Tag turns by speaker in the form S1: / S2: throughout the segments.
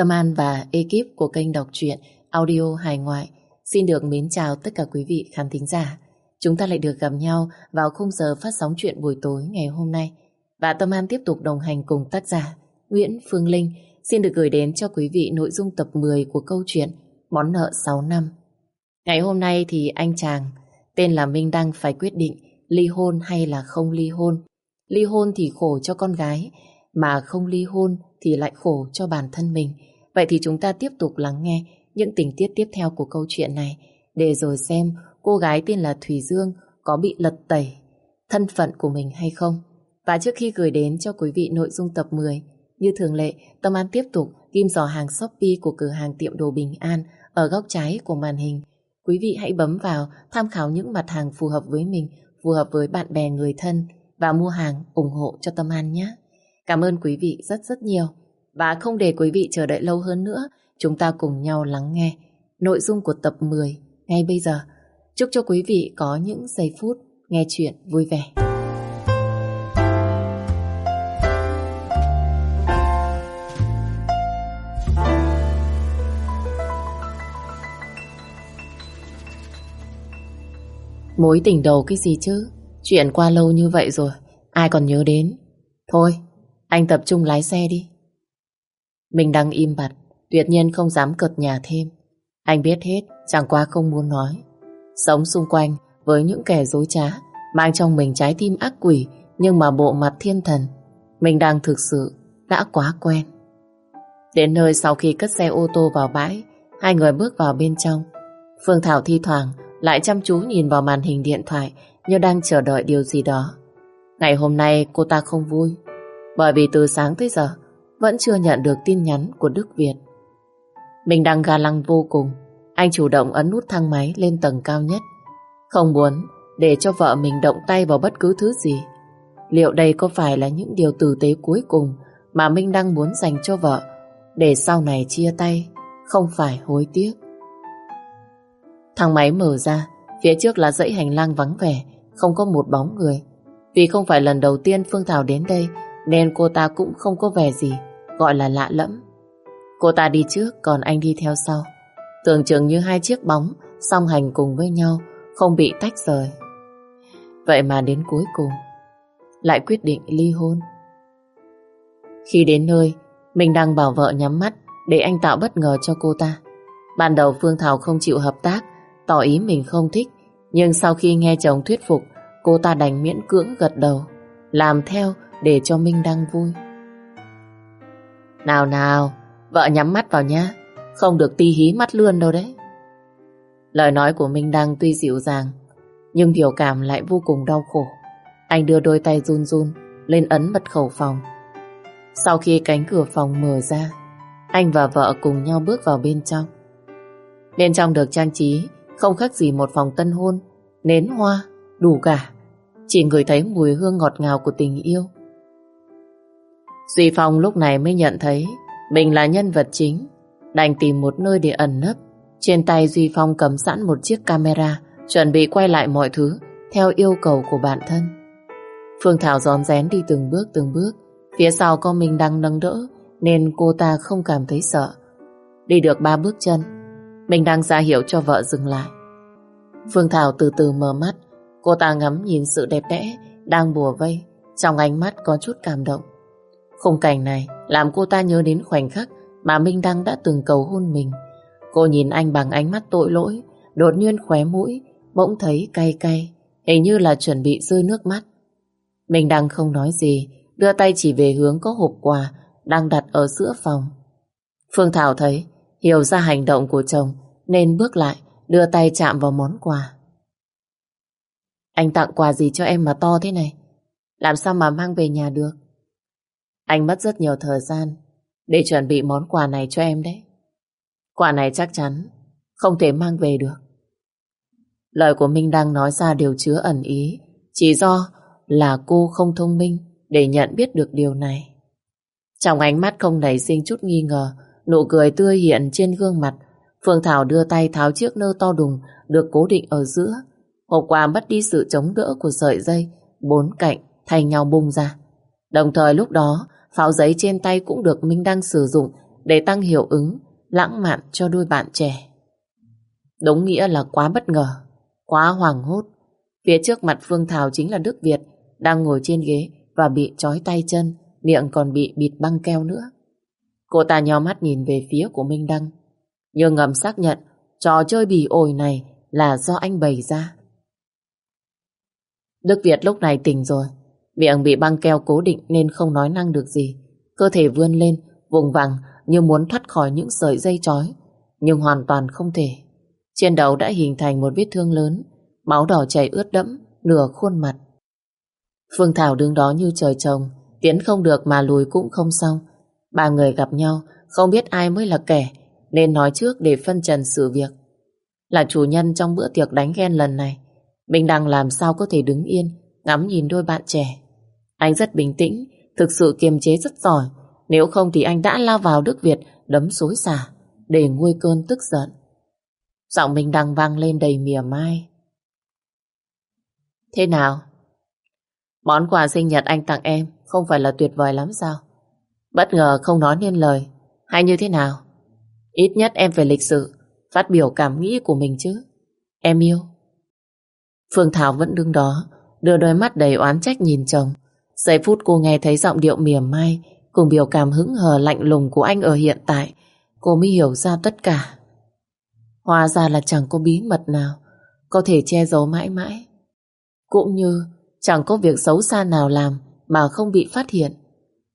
S1: Tâm An và ekip của kênh đọc truyện audio hải ngoại xin được mến chào tất cả quý vị khán thính giả. Chúng ta lại được gặp nhau vào khung giờ phát sóng chuyện buổi tối ngày hôm nay. Và Tâm An tiếp tục đồng hành cùng tác giả Nguyễn Phương Linh xin được gửi đến cho quý vị nội dung tập 10 của câu chuyện Món nợ 6 năm. Ngày hôm nay thì anh chàng tên là Minh Đăng phải quyết định ly hôn hay là không ly hôn. Ly hôn thì khổ cho con gái, mà không ly hôn thì lại khổ cho bản thân mình. Vậy thì chúng ta tiếp tục lắng nghe những tình tiết tiếp theo của câu chuyện này để rồi xem cô gái tên là Thùy Dương có bị lật tẩy thân phận của mình hay không. Và trước khi gửi đến cho quý vị nội dung tập 10, như thường lệ, Tâm An tiếp tục ghim dò hàng Shopee của cửa hàng tiệm đồ Bình An ở góc trái của màn hình. Quý vị hãy bấm vào tham khảo những mặt hàng phù hợp với mình, phù hợp với bạn bè người thân và mua hàng ủng hộ cho Tâm An nhé. Cảm ơn quý vị rất rất nhiều. Và không để quý vị chờ đợi lâu hơn nữa, chúng ta cùng nhau lắng nghe nội dung của tập 10 ngay bây giờ. Chúc cho quý vị có những giây phút nghe chuyện vui vẻ. Mối tình đầu cái gì chứ? Chuyện qua lâu như vậy rồi, ai còn nhớ đến? Thôi, anh tập trung lái xe đi. Mình đang im bặt, tuyệt nhiên không dám cợt nhà thêm. Anh biết hết, chẳng qua không muốn nói. Sống xung quanh với những kẻ dối trá, mang trong mình trái tim ác quỷ, nhưng mà bộ mặt thiên thần. Mình đang thực sự đã quá quen. Đến nơi sau khi cất xe ô tô vào bãi, hai người bước vào bên trong. Phương Thảo thi thoảng lại chăm chú nhìn vào màn hình điện thoại như đang chờ đợi điều gì đó. Ngày hôm nay cô ta không vui, bởi vì từ sáng tới giờ vẫn chưa nhận được tin nhắn của Đức Việt. Mình đang ga lăng vô cùng, anh chủ động ấn nút thang máy lên tầng cao nhất. Không muốn để cho vợ mình động tay vào bất cứ thứ gì. Liệu đây có phải là những điều tử tế cuối cùng mà Minh đang muốn dành cho vợ để sau này chia tay, không phải hối tiếc. Thang máy mở ra, phía trước là dãy hành lang vắng vẻ, không có một bóng người. Vì không phải lần đầu tiên Phương Thảo đến đây, nên cô ta cũng không có vẻ gì, gọi là lạ lẫm. Cô ta đi trước, còn anh đi theo sau. Tưởng chừng như hai chiếc bóng song hành cùng với nhau, không bị tách rời. Vậy mà đến cuối cùng, lại quyết định ly hôn. Khi đến nơi, mình đang bảo vợ nhắm mắt để anh tạo bất ngờ cho cô ta. Ban đầu Phương Thảo không chịu hợp tác, tỏ ý mình không thích, nhưng sau khi nghe chồng thuyết phục, cô ta đành miễn cưỡng gật đầu, làm theo để cho Minh Đăng vui. Nào nào, vợ nhắm mắt vào nhá, không được ti hí mắt lươn đâu đấy. Lời nói của Minh Đăng tuy dịu dàng, nhưng biểu cảm lại vô cùng đau khổ. Anh đưa đôi tay run run lên ấn mật khẩu phòng. Sau khi cánh cửa phòng mở ra, anh và vợ cùng nhau bước vào bên trong. Bên trong được trang trí không khác gì một phòng tân hôn, nến hoa, đủ cả. Chỉ người thấy mùi hương ngọt ngào của tình yêu. Duy Phong lúc này mới nhận thấy mình là nhân vật chính, đành tìm một nơi để ẩn nấp. Trên tay Duy Phong cầm sẵn một chiếc camera, chuẩn bị quay lại mọi thứ theo yêu cầu của bản thân. Phương Thảo rón rén đi từng bước từng bước, phía sau có mình đang nâng đỡ, nên cô ta không cảm thấy sợ. Đi được ba bước chân, mình đang ra hiệu cho vợ dừng lại. Phương Thảo từ từ mở mắt, cô ta ngắm nhìn sự đẹp đẽ đang bùa vây, trong ánh mắt có chút cảm động. Khung cảnh này làm cô ta nhớ đến khoảnh khắc mà Minh Đăng đã từng cầu hôn mình. Cô nhìn anh bằng ánh mắt tội lỗi, đột nhiên khóe mũi, bỗng thấy cay cay, hình như là chuẩn bị rơi nước mắt. Minh Đăng không nói gì, đưa tay chỉ về hướng có hộp quà đang đặt ở giữa phòng. Phương Thảo thấy, hiểu ra hành động của chồng, nên bước lại, đưa tay chạm vào món quà. Anh tặng quà gì cho em mà to thế này? Làm sao mà mang về nhà được? Anh mất rất nhiều thời gian để chuẩn bị món quà này cho em đấy. Quà này chắc chắn không thể mang về được. Lời của Minh đang nói ra đều chứa ẩn ý, chỉ do là cô không thông minh để nhận biết được điều này. Trong ánh mắt không nảy sinh chút nghi ngờ, nụ cười tươi hiện trên gương mặt. Phương Thảo đưa tay tháo chiếc nơ to đùng được cố định ở giữa. Hộp quà mất đi sự chống đỡ của sợi dây, bốn cạnh thay nhau bung ra. Đồng thời lúc đó, pháo giấy trên tay cũng được Minh Đăng sử dụng để tăng hiệu ứng, lãng mạn cho đôi bạn trẻ. Đúng nghĩa là quá bất ngờ, quá hoàng hốt. Phía trước mặt Phương Thảo chính là Đức Việt, đang ngồi trên ghế và bị trói tay chân, miệng còn bị bịt băng keo nữa. Cô ta nhó mắt nhìn về phía của Minh Đăng, nhưng ngầm xác nhận trò chơi bỉ ổi này là do anh bày ra. Đức Việt lúc này tỉnh rồi, miệng bị băng keo cố định nên không nói năng được gì. Cơ thể vươn lên, vùng vằng như muốn thoát khỏi những sợi dây chói nhưng hoàn toàn không thể. Trên đầu đã hình thành một vết thương lớn, máu đỏ chảy ướt đẫm, nửa khuôn mặt. Phương Thảo đứng đó như trời trồng, tiến không được mà lùi cũng không xong. Ba người gặp nhau, không biết ai mới là kẻ, nên nói trước để phân trần sự việc. Là chủ nhân trong bữa tiệc đánh ghen lần này, mình đang làm sao có thể đứng yên, ngắm nhìn đôi bạn trẻ. Anh rất bình tĩnh, thực sự kiềm chế rất giỏi, nếu không thì anh đã lao vào Đức Việt đấm xối xả để nguôi cơn tức giận. Giọng mình đang vang lên đầy mỉa mai. Thế nào? Món quà sinh nhật anh tặng em không phải là tuyệt vời lắm sao? Bất ngờ không nói nên lời, hay như thế nào? Ít nhất em phải lịch sự, phát biểu cảm nghĩ của mình chứ. Em yêu. Phương Thảo vẫn đứng đó, đưa đôi mắt đầy oán trách nhìn chồng. Giây phút cô nghe thấy giọng điệu mỉa mai cùng biểu cảm hững hờ lạnh lùng của anh ở hiện tại, cô mới hiểu ra tất cả. Hóa ra là chẳng có bí mật nào có thể che giấu mãi mãi. Cũng như chẳng có việc xấu xa nào làm mà không bị phát hiện.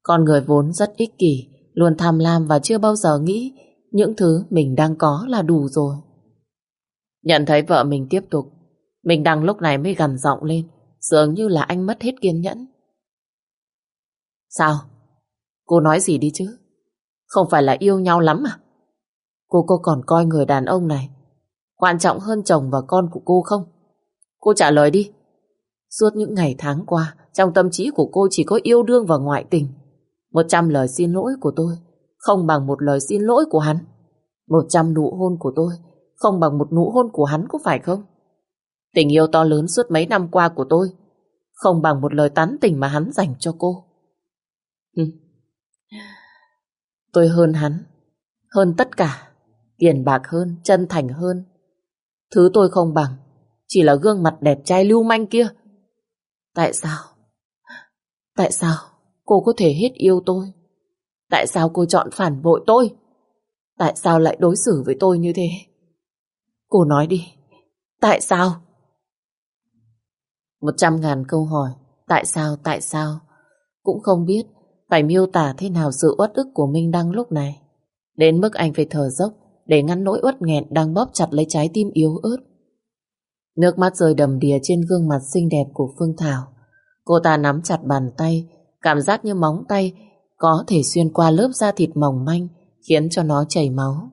S1: Con người vốn rất ích kỷ, luôn tham lam và chưa bao giờ nghĩ những thứ mình đang có là đủ rồi. Nhận thấy vợ mình tiếp tục, mình đang lúc này mới gằn giọng lên, dường như là anh mất hết kiên nhẫn. Sao? Cô nói gì đi chứ? Không phải là yêu nhau lắm à? Cô có còn coi người đàn ông này quan trọng hơn chồng và con của cô không? Cô trả lời đi. Suốt những ngày tháng qua, trong tâm trí của cô chỉ có yêu đương và ngoại tình. Một trăm lời xin lỗi của tôi không bằng một lời xin lỗi của hắn. Một trăm nụ hôn của tôi không bằng một nụ hôn của hắn có phải không? Tình yêu to lớn suốt mấy năm qua của tôi không bằng một lời tán tỉnh mà hắn dành cho cô. Ừ. Tôi hơn hắn, hơn tất cả, tiền bạc hơn, chân thành hơn. Thứ tôi không bằng, chỉ là gương mặt đẹp trai lưu manh kia. Tại sao? Tại sao cô có thể hết yêu tôi? Tại sao cô chọn phản bội tôi? Tại sao lại đối xử với tôi như thế? Cô nói đi, tại sao? Một trăm ngàn câu hỏi, tại sao, tại sao? Cũng không biết phải miêu tả thế nào sự uất ức của Minh Đăng lúc này. Đến mức anh phải thở dốc để ngăn nỗi uất nghẹn đang bóp chặt lấy trái tim yếu ớt. Nước mắt rơi đầm đìa trên gương mặt xinh đẹp của Phương Thảo. Cô ta nắm chặt bàn tay, cảm giác như móng tay có thể xuyên qua lớp da thịt mỏng manh, khiến cho nó chảy máu.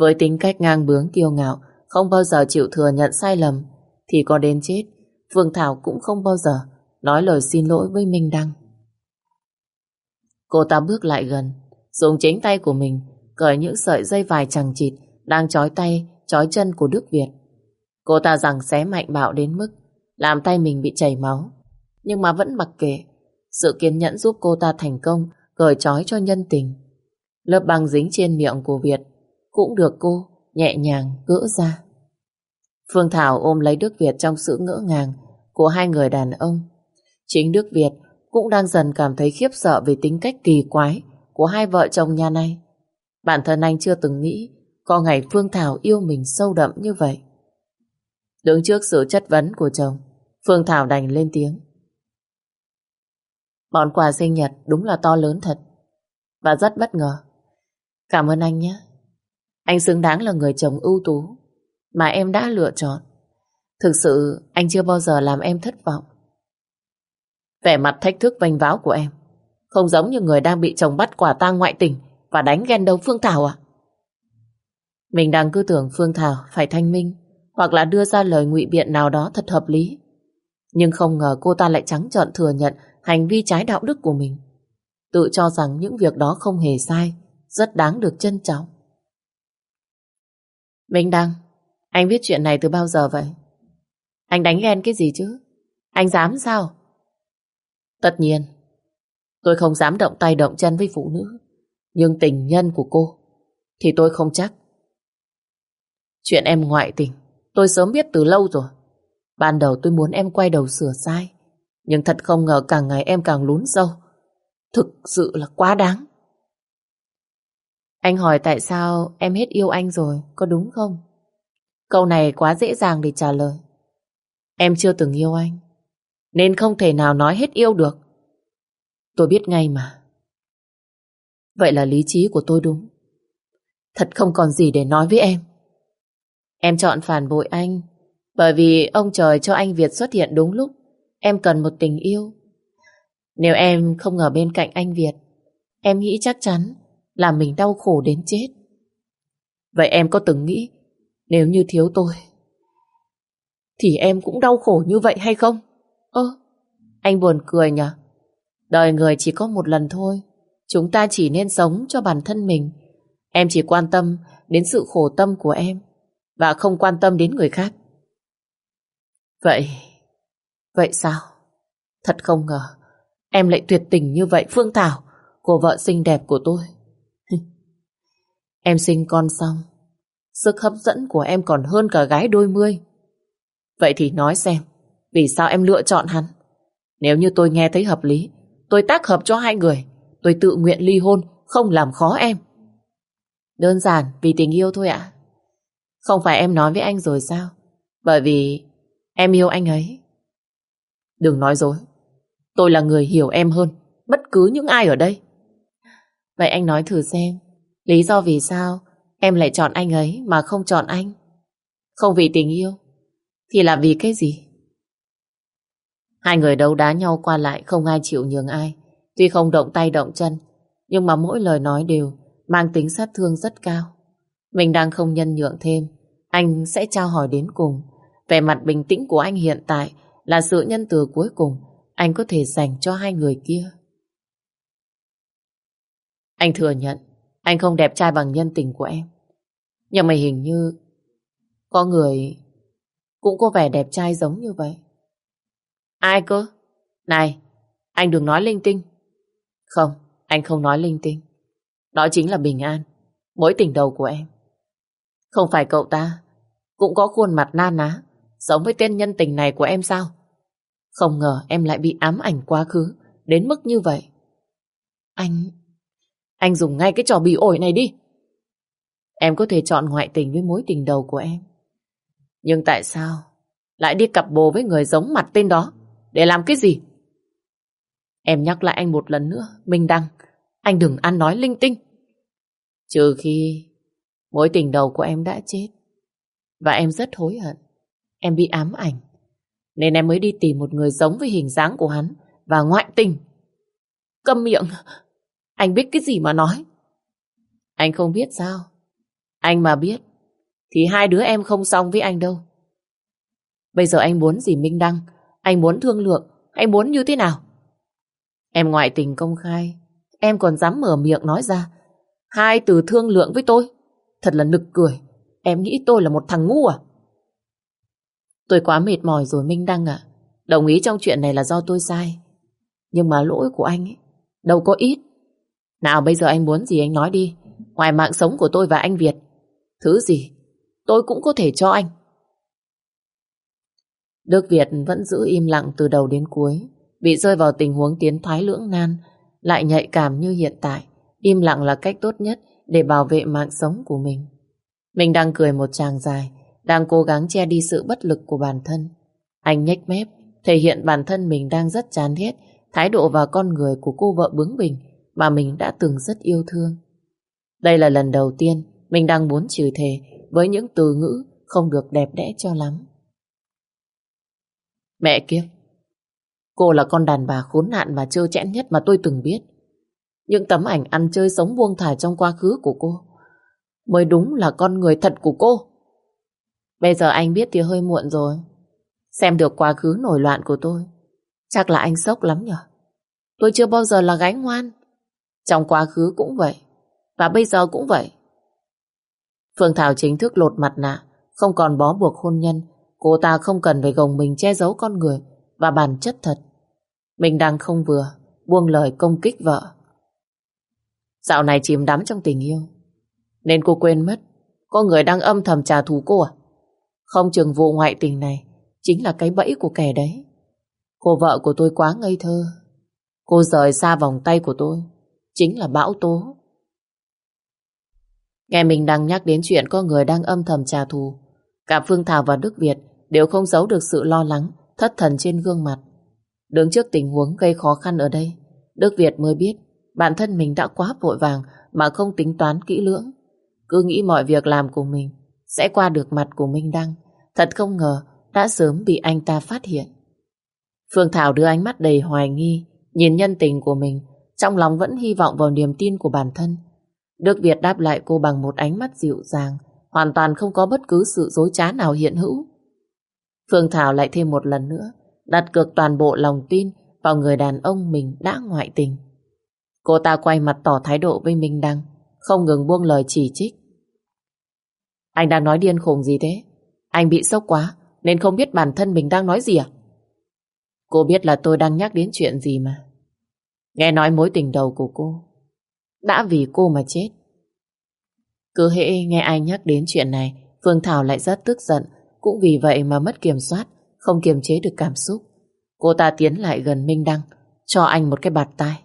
S1: Với tính cách ngang bướng kiêu ngạo, không bao giờ chịu thừa nhận sai lầm, thì có đến chết, Phương Thảo cũng không bao giờ nói lời xin lỗi với Minh Đăng. Cô ta bước lại gần, dùng chính tay của mình cởi những sợi dây vải chằng chịt đang trói tay, trói chân của Đức Việt. Cô ta rằng xé mạnh bạo đến mức làm tay mình bị chảy máu, nhưng mà vẫn mặc kệ. Sự kiên nhẫn giúp cô ta thành công cởi trói cho nhân tình. Lớp băng dính trên miệng của Việt cũng được cô nhẹ nhàng gỡ ra. Phương Thảo ôm lấy Đức Việt trong sự ngỡ ngàng của hai người đàn ông. Chính Đức Việt cũng đang dần cảm thấy khiếp sợ về tính cách kỳ quái của hai vợ chồng nhà này. Bản thân anh chưa từng nghĩ có ngày Phương Thảo yêu mình sâu đậm như vậy. Đứng trước sự chất vấn của chồng, Phương Thảo đành lên tiếng. Món quà sinh nhật đúng là to lớn thật và rất bất ngờ. Cảm ơn anh nhé. Anh xứng đáng là người chồng ưu tú mà em đã lựa chọn. Thực sự anh chưa bao giờ làm em thất vọng. Vẻ mặt thách thức vênh váo của em không giống như người đang bị chồng bắt quả tang ngoại tình và đánh ghen đấu Phương Thảo à? Mình đang cứ tưởng Phương Thảo phải thanh minh hoặc là đưa ra lời ngụy biện nào đó thật hợp lý. Nhưng không ngờ cô ta lại trắng trợn thừa nhận hành vi trái đạo đức của mình. Tự cho rằng những việc đó không hề sai, rất đáng được trân trọng. Minh Đăng, anh biết chuyện này từ bao giờ vậy? Anh đánh ghen cái gì chứ? Anh dám sao? Tất nhiên, tôi không dám động tay động chân với phụ nữ. Nhưng tình nhân của cô thì tôi không chắc. Chuyện em ngoại tình, tôi sớm biết từ lâu rồi. Ban đầu tôi muốn em quay đầu sửa sai. Nhưng thật không ngờ càng ngày em càng lún sâu. Thực sự là quá đáng. Anh hỏi tại sao em hết yêu anh rồi, có đúng không? Câu này quá dễ dàng để trả lời. Em chưa từng yêu anh, nên không thể nào nói hết yêu được. Tôi biết ngay mà. Vậy là lý trí của tôi đúng. Thật không còn gì để nói với em. Em chọn phản bội anh bởi vì ông trời cho anh Việt xuất hiện đúng lúc em cần một tình yêu. Nếu em không ở bên cạnh anh Việt, em nghĩ chắc chắn là mình đau khổ đến chết. Vậy em có từng nghĩ nếu như thiếu tôi thì em cũng đau khổ như vậy hay không? Ơ, anh buồn cười nhỉ? Đời người chỉ có một lần thôi. Chúng ta chỉ nên sống cho bản thân mình. Em chỉ quan tâm đến sự khổ tâm của em và không quan tâm đến người khác. Vậy, vậy sao? Thật không ngờ, em lại tuyệt tình như vậy Phương Thảo, cô vợ xinh đẹp của tôi. em sinh con xong, sức hấp dẫn của em còn hơn cả gái đôi mươi. Vậy thì nói xem, vì sao em lựa chọn hắn? Nếu như tôi nghe thấy hợp lý, tôi tác hợp cho hai người, tôi tự nguyện ly hôn, không làm khó em. Đơn giản vì tình yêu thôi ạ. Không phải em nói với anh rồi sao? Bởi vì em yêu anh ấy. Đừng nói dối. Tôi là người hiểu em hơn bất cứ những ai ở đây. Vậy anh nói thử xem, lý do vì sao em lại chọn anh ấy mà không chọn anh? Không vì tình yêu, thì là vì cái gì? Hai người đấu đá nhau qua lại không ai chịu nhường ai. Tuy không động tay động chân, nhưng mà mỗi lời nói đều mang tính sát thương rất cao. Mình đang không nhân nhượng thêm, anh sẽ trao hỏi đến cùng. Về mặt bình tĩnh của anh hiện tại là sự nhân từ cuối cùng anh có thể dành cho hai người kia. Anh thừa nhận anh không đẹp trai bằng nhân tình của em. Nhưng mà hình như có người cũng có vẻ đẹp trai giống như vậy. Ai cơ? Này, anh đừng nói linh tinh. Không, anh không nói linh tinh. Đó chính là Bình An, mối tình đầu của em. Không phải cậu ta cũng có khuôn mặt na ná, giống với tên nhân tình này của em sao? Không ngờ em lại bị ám ảnh quá khứ, đến mức như vậy. Anh... Anh dùng ngay cái trò bị ổi này đi. Em có thể chọn ngoại tình với mối tình đầu của em. Nhưng tại sao lại đi cặp bồ với người giống mặt tên đó? Để làm cái gì? Em nhắc lại anh một lần nữa, Minh Đăng, anh đừng ăn nói linh tinh. Trừ khi mối tình đầu của em đã chết. Và em rất hối hận. Em bị ám ảnh. Nên em mới đi tìm một người giống với hình dáng của hắn và ngoại tình. Câm miệng. Anh biết cái gì mà nói. Anh không biết sao. Anh mà biết thì hai đứa em không xong với anh đâu. Bây giờ anh muốn gì Minh Đăng? Anh muốn thương lượng, anh muốn như thế nào? Em ngoại tình công khai, em còn dám mở miệng nói ra. Hai từ thương lượng với tôi. Thật là nực cười. Em nghĩ tôi là một thằng ngu à? Tôi quá mệt mỏi rồi Minh Đăng ạ. Đồng ý trong chuyện này là do tôi sai. Nhưng mà lỗi của anh ấy, đâu có ít. Nào bây giờ anh muốn gì anh nói đi. Ngoài mạng sống của tôi và anh Việt. Thứ gì, tôi cũng có thể cho anh. Đức Việt vẫn giữ im lặng từ đầu đến cuối. Bị rơi vào tình huống tiến thoái lưỡng nan, lại nhạy cảm như hiện tại. Im lặng là cách tốt nhất để bảo vệ mạng sống của mình. Mình đang cười một tràng dài, đang cố gắng che đi sự bất lực của bản thân. Anh nhếch mép, thể hiện bản thân mình đang rất chán ghét thái độ và con người của cô vợ bướng bỉnh mà mình đã từng rất yêu thương. Đây là lần đầu tiên mình đang muốn chửi thề với những từ ngữ không được đẹp đẽ cho lắm. Mẹ kiếp, cô là con đàn bà khốn nạn và trơ chẽn nhất mà tôi từng biết. Những tấm ảnh ăn chơi sống buông thả trong quá khứ của cô mới đúng là con người thật của cô. Bây giờ anh biết thì hơi muộn rồi. Xem được quá khứ nổi loạn của tôi. Chắc là anh sốc lắm nhở. Tôi chưa bao giờ là gái ngoan. Trong quá khứ cũng vậy. Và bây giờ cũng vậy. Phương Thảo chính thức lột mặt nạ, không còn bó buộc hôn nhân. Cô ta không cần phải gồng mình che giấu con người và bản chất thật. Mình đang không vừa, buông lời công kích vợ. Dạo này chìm đắm trong tình yêu. Nên cô quên mất, có người đang âm thầm trả thù cô à? Không chừng vụ ngoại tình này chính là cái bẫy của kẻ đấy. Cô vợ của tôi quá ngây thơ. Cô rời xa vòng tay của tôi, chính là bão tố. Nghe mình đang nhắc đến chuyện có người đang âm thầm trả thù. Cả Phương Thảo và Đức Việt đều không giấu được sự lo lắng, thất thần trên gương mặt. Đứng trước tình huống gây khó khăn ở đây, Đức Việt mới biết bản thân mình đã quá vội vàng mà không tính toán kỹ lưỡng. Cứ nghĩ mọi việc làm của mình sẽ qua được mặt của Minh Đăng. Thật không ngờ đã sớm bị anh ta phát hiện. Phương Thảo đưa ánh mắt đầy hoài nghi, nhìn nhân tình của mình, trong lòng vẫn hy vọng vào niềm tin của bản thân. Đức Việt đáp lại cô bằng một ánh mắt dịu dàng, hoàn toàn không có bất cứ sự dối trá nào hiện hữu. Phương Thảo lại thêm một lần nữa, đặt cược toàn bộ lòng tin vào người đàn ông mình đã ngoại tình. Cô ta quay mặt tỏ thái độ với Minh Đăng, không ngừng buông lời chỉ trích. Anh đang nói điên khùng gì thế? Anh bị sốc quá, nên không biết bản thân mình đang nói gì à? Cô biết là tôi đang nhắc đến chuyện gì mà. Nghe nói mối tình đầu của cô đã vì cô mà chết. Cứ hễ nghe ai nhắc đến chuyện này, Phương Thảo lại rất tức giận, cũng vì vậy mà mất kiểm soát, không kiềm chế được cảm xúc. Cô ta tiến lại gần Minh Đăng, cho anh một cái bạt tai.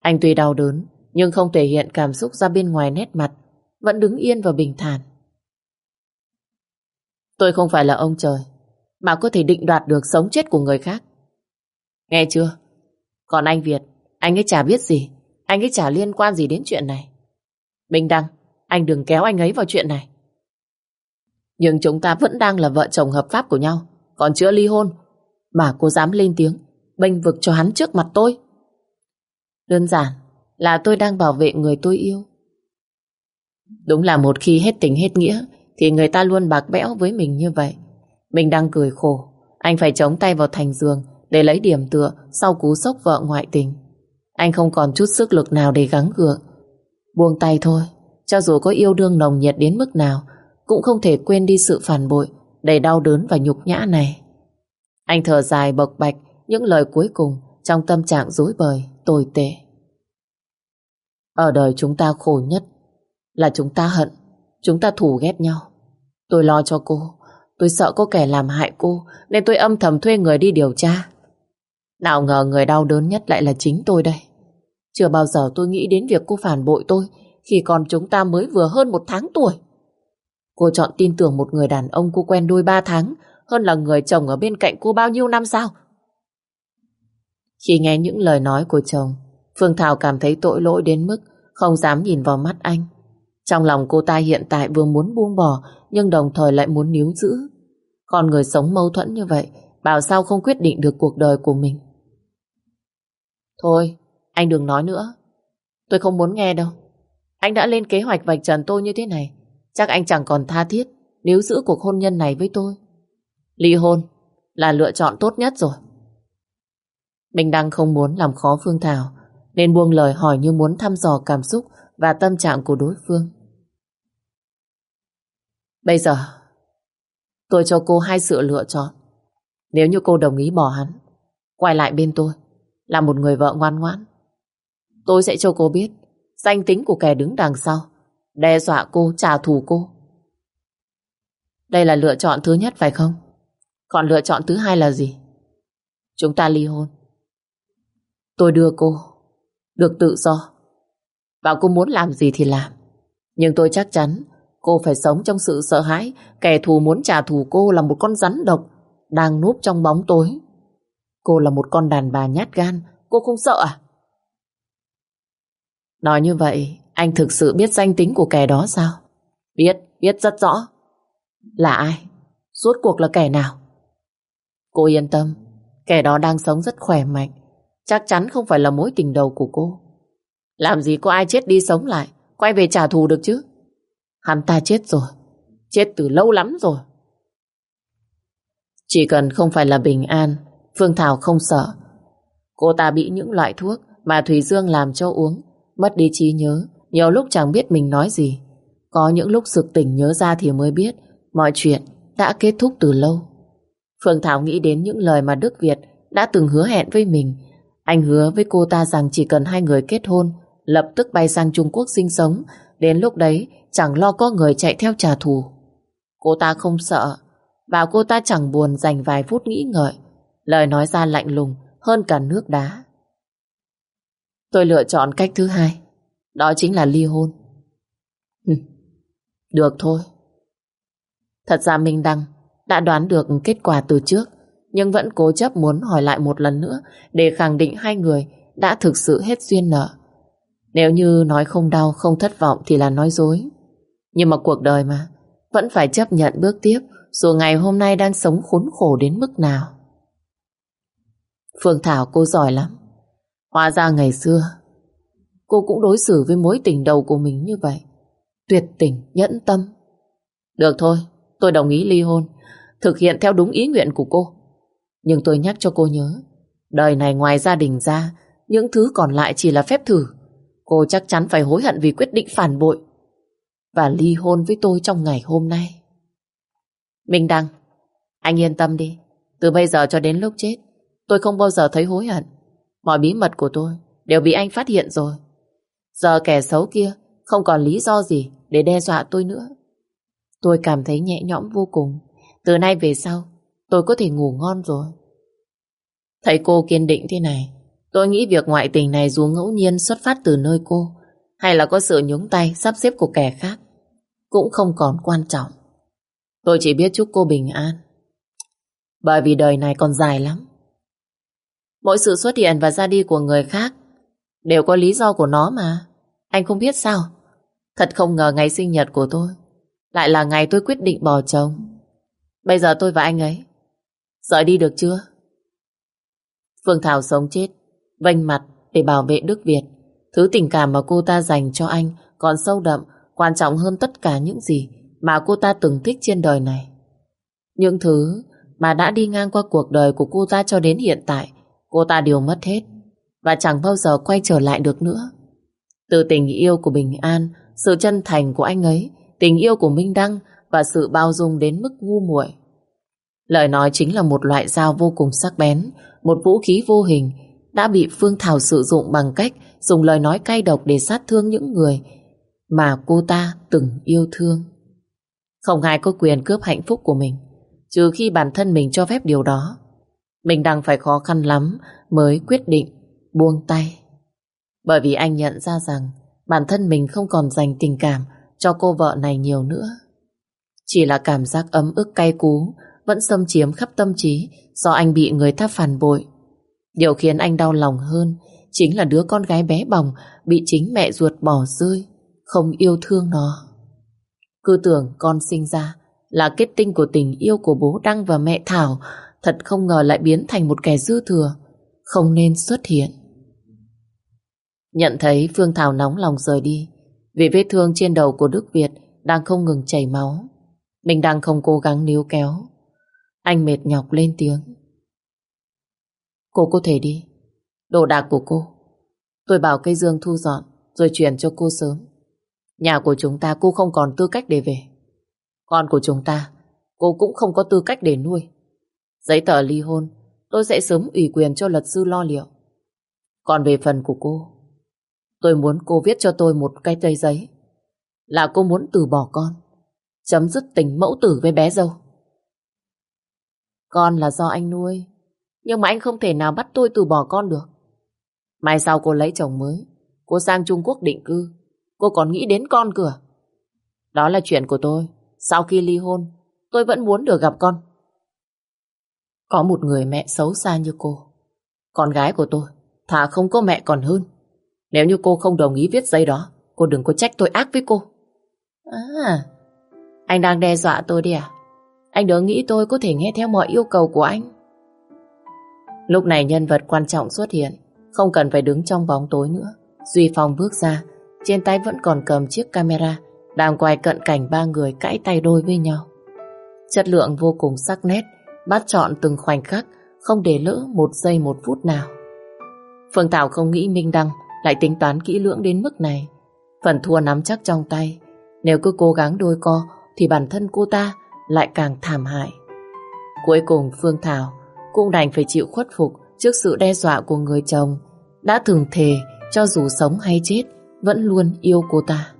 S1: Anh tuy đau đớn, nhưng không thể hiện cảm xúc ra bên ngoài nét mặt, vẫn đứng yên và bình thản. Tôi không phải là ông trời, mà có thể định đoạt được sống chết của người khác. Nghe chưa? Còn anh Việt, anh ấy chả biết gì, anh ấy chả liên quan gì đến chuyện này. Minh Đăng, anh đừng kéo anh ấy vào chuyện này. Nhưng chúng ta vẫn đang là vợ chồng hợp pháp của nhau, còn chưa ly hôn. Mà cô dám lên tiếng, bênh vực cho hắn trước mặt tôi. Đơn giản là tôi đang bảo vệ người tôi yêu. Đúng là một khi hết tình hết nghĩa thì người ta luôn bạc bẽo với mình như vậy. Mình đang cười khổ, anh phải chống tay vào thành giường để lấy điểm tựa sau cú sốc vợ ngoại tình. Anh không còn chút sức lực nào để gắng gượng. Buông tay thôi, cho dù có yêu đương nồng nhiệt đến mức nào, cũng không thể quên đi sự phản bội, đầy đau đớn và nhục nhã này. Anh thở dài bộc bạch những lời cuối cùng trong tâm trạng dối bời, tồi tệ. Ở đời chúng ta khổ nhất là chúng ta hận, chúng ta thù ghét nhau. Tôi lo cho cô, tôi sợ có kẻ làm hại cô, nên tôi âm thầm thuê người đi điều tra. Nào ngờ người đau đớn nhất lại là chính tôi đây. Chưa bao giờ tôi nghĩ đến việc cô phản bội tôi khi còn chúng ta mới vừa hơn một tháng tuổi. Cô chọn tin tưởng một người đàn ông cô quen đôi ba tháng hơn là người chồng ở bên cạnh cô bao nhiêu năm sao? Khi nghe những lời nói của chồng, Phương Thảo cảm thấy tội lỗi đến mức không dám nhìn vào mắt anh. Trong lòng cô ta hiện tại vừa muốn buông bỏ nhưng đồng thời lại muốn níu giữ. Còn người sống mâu thuẫn như vậy bảo sao không quyết định được cuộc đời của mình. Thôi, anh đừng nói nữa. Tôi không muốn nghe đâu. Anh đã lên kế hoạch vạch trần tôi như thế này. Chắc anh chẳng còn tha thiết nếu giữ cuộc hôn nhân này với tôi. Ly hôn là lựa chọn tốt nhất rồi. Mình đang không muốn làm khó Phương Thảo nên buông lời hỏi như muốn thăm dò cảm xúc và tâm trạng của đối phương. Bây giờ, tôi cho cô hai sự lựa chọn. Nếu như cô đồng ý bỏ hắn, quay lại bên tôi, là một người vợ ngoan ngoãn, tôi sẽ cho cô biết danh tính của kẻ đứng đằng sau, đe dọa cô, trả thù cô. Đây là lựa chọn thứ nhất phải không? Còn lựa chọn thứ hai là gì? Chúng ta ly hôn. Tôi đưa cô được tự do. Và cô muốn làm gì thì làm. Nhưng tôi chắc chắn cô phải sống trong sự sợ hãi kẻ thù muốn trả thù cô là một con rắn độc đang núp trong bóng tối. Cô là một con đàn bà nhát gan, cô không sợ à? Nói như vậy, anh thực sự biết danh tính của kẻ đó sao? Biết, biết rất rõ. Là ai? Suốt cuộc là kẻ nào? Cô yên tâm, kẻ đó đang sống rất khỏe mạnh. Chắc chắn không phải là mối tình đầu của cô. Làm gì có ai chết đi sống lại, quay về trả thù được chứ? Hắn ta chết rồi, chết từ lâu lắm rồi. Chỉ cần không phải là bình an, Phương Thảo không sợ. Cô ta bị những loại thuốc mà Thủy Dương làm cho uống, mất đi trí nhớ, nhiều lúc chẳng biết mình nói gì. Có những lúc sực tỉnh nhớ ra thì mới biết mọi chuyện đã kết thúc từ lâu. Phương Thảo nghĩ đến những lời mà Đức Việt đã từng hứa hẹn với mình. Anh hứa với cô ta rằng chỉ cần hai người kết hôn lập tức bay sang Trung Quốc sinh sống. Đến lúc đấy, chẳng lo có người chạy theo trả thù. Cô ta không sợ, và cô ta chẳng buồn dành vài phút nghĩ ngợi. Lời nói ra lạnh lùng hơn cả nước đá. Tôi lựa chọn cách thứ hai, đó chính là ly hôn. Ừ, được thôi. Thật ra Minh Đăng đã đoán được kết quả từ trước, nhưng vẫn cố chấp muốn hỏi lại một lần nữa để khẳng định hai người đã thực sự hết duyên nợ. Nếu như nói không đau, không thất vọng thì là nói dối. Nhưng mà cuộc đời mà, vẫn phải chấp nhận bước tiếp dù ngày hôm nay đang sống khốn khổ đến mức nào. Phương Thảo cô giỏi lắm. Hóa ra ngày xưa, cô cũng đối xử với mối tình đầu của mình như vậy. Tuyệt tình, nhẫn tâm. Được thôi, tôi đồng ý ly hôn, thực hiện theo đúng ý nguyện của cô. Nhưng tôi nhắc cho cô nhớ, đời này ngoài gia đình ra, những thứ còn lại chỉ là phép thử. Cô chắc chắn phải hối hận vì quyết định phản bội và ly hôn với tôi trong ngày hôm nay. Minh Đăng, anh yên tâm đi. Từ bây giờ cho đến lúc chết, tôi không bao giờ thấy hối hận. Mọi bí mật của tôi đều bị anh phát hiện rồi. Giờ kẻ xấu kia không còn lý do gì để đe dọa tôi nữa. Tôi cảm thấy nhẹ nhõm vô cùng. Từ nay về sau, tôi có thể ngủ ngon rồi. Thấy cô kiên định thế này, tôi nghĩ việc ngoại tình này dù ngẫu nhiên xuất phát từ nơi cô, hay là có sự nhúng tay sắp xếp của kẻ khác, cũng không còn quan trọng. Tôi chỉ biết chúc cô bình an. Bởi vì đời này còn dài lắm. Mỗi sự xuất hiện và ra đi của người khác đều có lý do của nó mà. Anh không biết sao? Thật không ngờ ngày sinh nhật của tôi lại là ngày tôi quyết định bỏ chồng. Bây giờ tôi và anh ấy rời đi được chưa? Phương Thảo sống chết, vênh mặt để bảo vệ Đức Việt. Thứ tình cảm mà cô ta dành cho anh còn sâu đậm, quan trọng hơn tất cả những gì mà cô ta từng thích trên đời này. Những thứ mà đã đi ngang qua cuộc đời của cô ta cho đến hiện tại, cô ta đều mất hết và chẳng bao giờ quay trở lại được nữa. Từ tình yêu của Bình An, sự chân thành của anh ấy, tình yêu của Minh Đăng và sự bao dung đến mức ngu muội. Lời nói chính là một loại dao vô cùng sắc bén, một vũ khí vô hình đã bị Phương Thảo sử dụng bằng cách dùng lời nói cay độc để sát thương những người mà cô ta từng yêu thương. Không ai có quyền cướp hạnh phúc của mình, trừ khi bản thân mình cho phép điều đó. Mình đang phải khó khăn lắm mới quyết định buông tay. Bởi vì anh nhận ra rằng bản thân mình không còn dành tình cảm cho cô vợ này nhiều nữa. Chỉ là cảm giác ấm ức cay cú vẫn xâm chiếm khắp tâm trí do anh bị người ta phản bội. Điều khiến anh đau lòng hơn chính là đứa con gái bé bỏng bị chính mẹ ruột bỏ rơi, không yêu thương nó. Cứ tưởng con sinh ra là kết tinh của tình yêu của bố Đăng và mẹ Thảo, thật không ngờ lại biến thành một kẻ dư thừa, không nên xuất hiện. Nhận thấy Phương Thảo nóng lòng rời đi, vì vết thương trên đầu của Đức Việt đang không ngừng chảy máu. Mình đang không cố gắng níu kéo. Anh mệt nhọc lên tiếng. Cô có thể đi. Đồ đạc của cô. Tôi bảo cây dương thu dọn rồi chuyển cho cô sớm. Nhà của chúng ta cô không còn tư cách để về. Con của chúng ta, cô cũng không có tư cách để nuôi. Giấy tờ ly hôn, tôi sẽ sớm ủy quyền cho luật sư lo liệu. Còn về phần của cô, tôi muốn cô viết cho tôi một cái tây giấy. Là cô muốn từ bỏ con, chấm dứt tình mẫu tử với bé dâu. Con là do anh nuôi, nhưng mà anh không thể nào bắt tôi từ bỏ con được. Mai sau cô lấy chồng mới, cô sang Trung Quốc định cư, cô còn nghĩ đến con cửa. À? Đó là chuyện của tôi. Sau khi ly hôn, tôi vẫn muốn được gặp con. Có một người mẹ xấu xa như cô. Con gái của tôi, thà không có mẹ còn hơn. Nếu như cô không đồng ý viết giấy đó, cô đừng có trách tôi ác với cô. À, anh đang đe dọa tôi đi à? Anh đỡ nghĩ tôi có thể nghe theo mọi yêu cầu của anh. Lúc này nhân vật quan trọng xuất hiện, không cần phải đứng trong bóng tối nữa. Duy Phong bước ra, trên tay vẫn còn cầm chiếc camera đang quay cận cảnh ba người cãi tay đôi với nhau. Chất lượng vô cùng sắc nét, bắt chọn từng khoảnh khắc, không để lỡ một giây một phút nào. Phương Thảo không nghĩ Minh Đăng lại tính toán kỹ lưỡng đến mức này. Phần thua nắm chắc trong tay, nếu cứ cố gắng đôi co thì bản thân cô ta lại càng thảm hại. Cuối cùng Phương Thảo cũng đành phải chịu khuất phục trước sự đe dọa của người chồng đã thường thề cho dù sống hay chết, vẫn luôn yêu cô ta.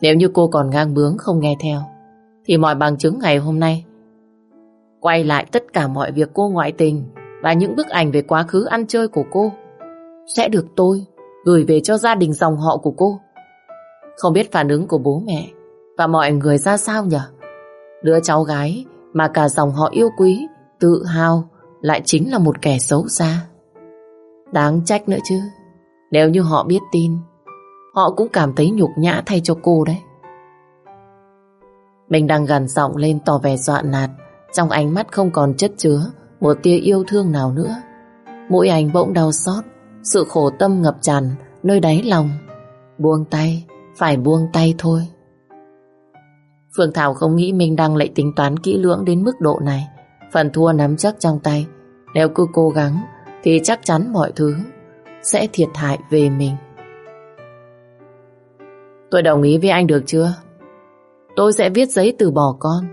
S1: Nếu như cô còn ngang bướng không nghe theo, thì mọi bằng chứng ngày hôm nay quay lại tất cả mọi việc cô ngoại tình và những bức ảnh về quá khứ ăn chơi của cô sẽ được tôi gửi về cho gia đình dòng họ của cô. Không biết phản ứng của bố mẹ và mọi người ra sao nhỉ? Đứa cháu gái mà cả dòng họ yêu quý, tự hào lại chính là một kẻ xấu xa. Đáng trách nữa chứ. Nếu như họ biết tin, họ cũng cảm thấy nhục nhã thay cho cô đấy. Mình đang gần giọng lên tỏ vẻ dọa nạt, trong ánh mắt không còn chất chứa một tia yêu thương nào nữa. Mũi anh bỗng đau xót, sự khổ tâm ngập tràn nơi đáy lòng. Buông tay, phải buông tay thôi. Phương Thảo không nghĩ mình đang lại tính toán kỹ lưỡng đến mức độ này. Phần thua nắm chắc trong tay. Nếu cứ cố gắng thì chắc chắn mọi thứ sẽ thiệt hại về mình. Tôi đồng ý với anh được chưa? Tôi sẽ viết giấy từ bỏ con.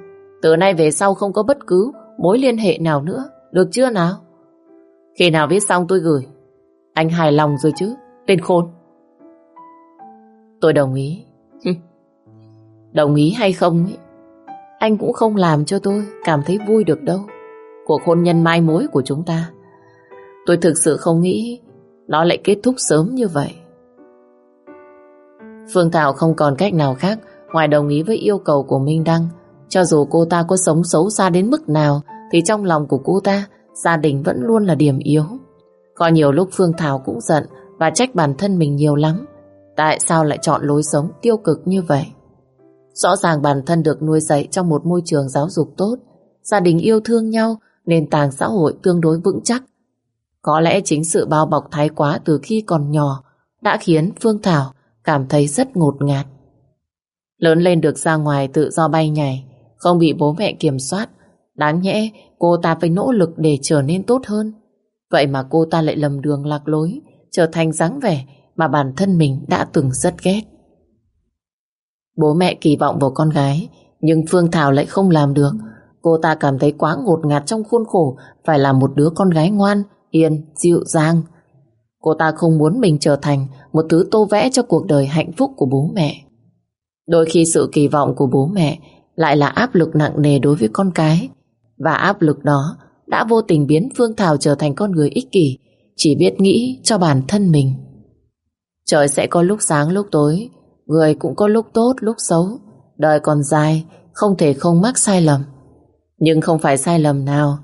S1: Từ nay về sau không có bất cứ mối liên hệ nào nữa. Được chưa nào? Khi nào viết xong tôi gửi. Anh hài lòng rồi chứ, tên khốn. Tôi đồng ý. đồng ý hay không ấy, anh cũng không làm cho tôi cảm thấy vui được đâu. Cuộc hôn nhân mai mối của chúng ta. Tôi thực sự không nghĩ nó lại kết thúc sớm như vậy. Phương Thảo không còn cách nào khác ngoài đồng ý với yêu cầu của Minh Đăng. Cho dù cô ta có sống xấu xa đến mức nào thì trong lòng của cô ta gia đình vẫn luôn là điểm yếu. Có nhiều lúc Phương Thảo cũng giận và trách bản thân mình nhiều lắm. Tại sao lại chọn lối sống tiêu cực như vậy? Rõ ràng bản thân được nuôi dạy trong một môi trường giáo dục tốt, gia đình yêu thương nhau, nền tảng xã hội tương đối vững chắc. Có lẽ chính sự bao bọc thái quá từ khi còn nhỏ đã khiến Phương Thảo cảm thấy rất ngột ngạt. Lớn lên được ra ngoài tự do bay nhảy, không bị bố mẹ kiểm soát, đáng nhẽ cô ta phải nỗ lực để trở nên tốt hơn. Vậy mà cô ta lại lầm đường lạc lối, trở thành dáng vẻ mà bản thân mình đã từng rất ghét. Bố mẹ kỳ vọng vào con gái, nhưng Phương Thảo lại không làm được. Cô ta cảm thấy quá ngột ngạt trong khuôn khổ phải là một đứa con gái ngoan, hiền, dịu dàng. Cô ta không muốn mình trở thành một thứ tô vẽ cho cuộc đời hạnh phúc của bố mẹ. Đôi khi sự kỳ vọng của bố mẹ lại là áp lực nặng nề đối với con cái. Và áp lực đó đã vô tình biến Phương Thảo trở thành con người ích kỷ, chỉ biết nghĩ cho bản thân mình. Trời sẽ có lúc sáng lúc tối, người cũng có lúc tốt lúc xấu. Đời còn dài, không thể không mắc sai lầm. Nhưng không phải sai lầm nào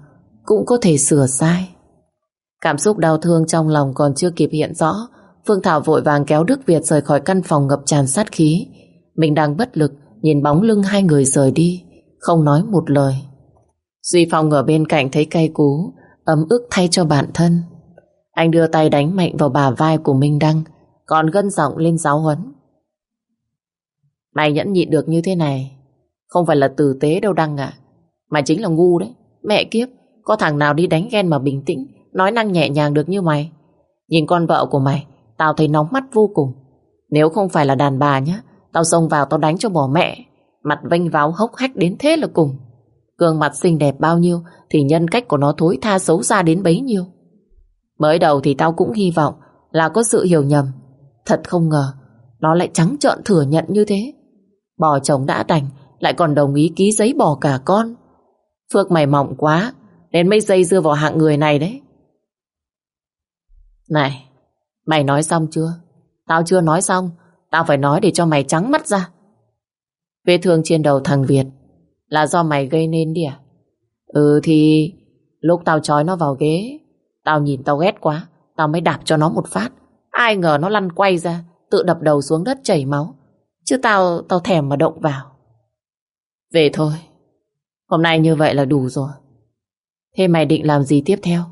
S1: cũng có thể sửa sai. Cảm xúc đau thương trong lòng còn chưa kịp hiện rõ, Phương Thảo vội vàng kéo Đức Việt rời khỏi căn phòng ngập tràn sát khí. Mình đang bất lực, nhìn bóng lưng hai người rời đi, không nói một lời. Duy Phong ở bên cạnh thấy cay cú, ấm ức thay cho bản thân. Anh đưa tay đánh mạnh vào bà vai của Minh Đăng, còn gân giọng lên giáo huấn. Mày nhẫn nhịn được như thế này, không phải là tử tế đâu Đăng ạ, mà chính là ngu đấy. Mẹ kiếp, có thằng nào đi đánh ghen mà bình tĩnh, nói năng nhẹ nhàng được như mày. Nhìn con vợ của mày, tao thấy nóng mắt vô cùng. Nếu không phải là đàn bà nhá, tao xông vào tao đánh cho bỏ mẹ. Mặt vênh váo hốc hách đến thế là cùng. Gương mặt xinh đẹp bao nhiêu thì nhân cách của nó thối tha xấu xa đến bấy nhiêu. Mới đầu thì tao cũng hy vọng là có sự hiểu nhầm. Thật không ngờ, nó lại trắng trợn thừa nhận như thế. Bỏ chồng đã đành, lại còn đồng ý ký giấy bỏ cả con. Phước mày mỏng quá, nên mấy dây dưa vào hạng người này đấy. Này, mày nói xong chưa? Tao chưa nói xong, tao phải nói để cho mày trắng mắt ra. Vết thương trên đầu thằng Việt là do mày gây nên đi à? Ừ thì lúc tao trói nó vào ghế, tao nhìn tao ghét quá, tao mới đạp cho nó một phát. Ai ngờ nó lăn quay ra, tự đập đầu xuống đất chảy máu. Chứ tao, tao thèm mà động vào. Về thôi, hôm nay như vậy là đủ rồi. Thế mày định làm gì tiếp theo?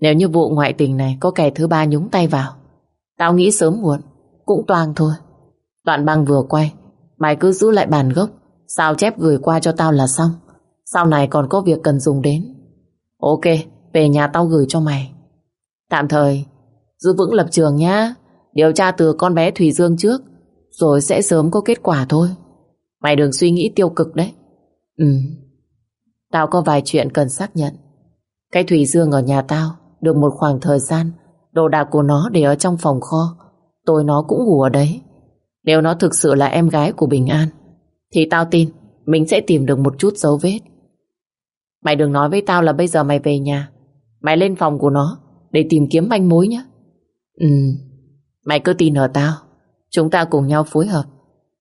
S1: Nếu như vụ ngoại tình này có kẻ thứ ba nhúng tay vào, tao nghĩ sớm muộn, cũng toang thôi. Đoạn băng vừa quay, mày cứ giữ lại bàn gốc, sao chép gửi qua cho tao là xong. Sau này còn có việc cần dùng đến. Ok, về nhà tao gửi cho mày. Tạm thời, giữ vững lập trường nhá. Điều tra từ con bé Thủy Dương trước, rồi sẽ sớm có kết quả thôi. Mày đừng suy nghĩ tiêu cực đấy. Ừ. Tao có vài chuyện cần xác nhận. Cái Thủy Dương ở nhà tao được một khoảng thời gian Đồ đạc của nó để ở trong phòng kho. Tôi nó cũng ngủ ở đấy. Nếu nó thực sự là em gái của Bình An, thì tao tin mình sẽ tìm được một chút dấu vết. Mày đừng nói với tao là bây giờ mày về nhà. Mày lên phòng của nó để tìm kiếm manh mối nhé. Ừ, mày cứ tin ở tao. Chúng ta cùng nhau phối hợp.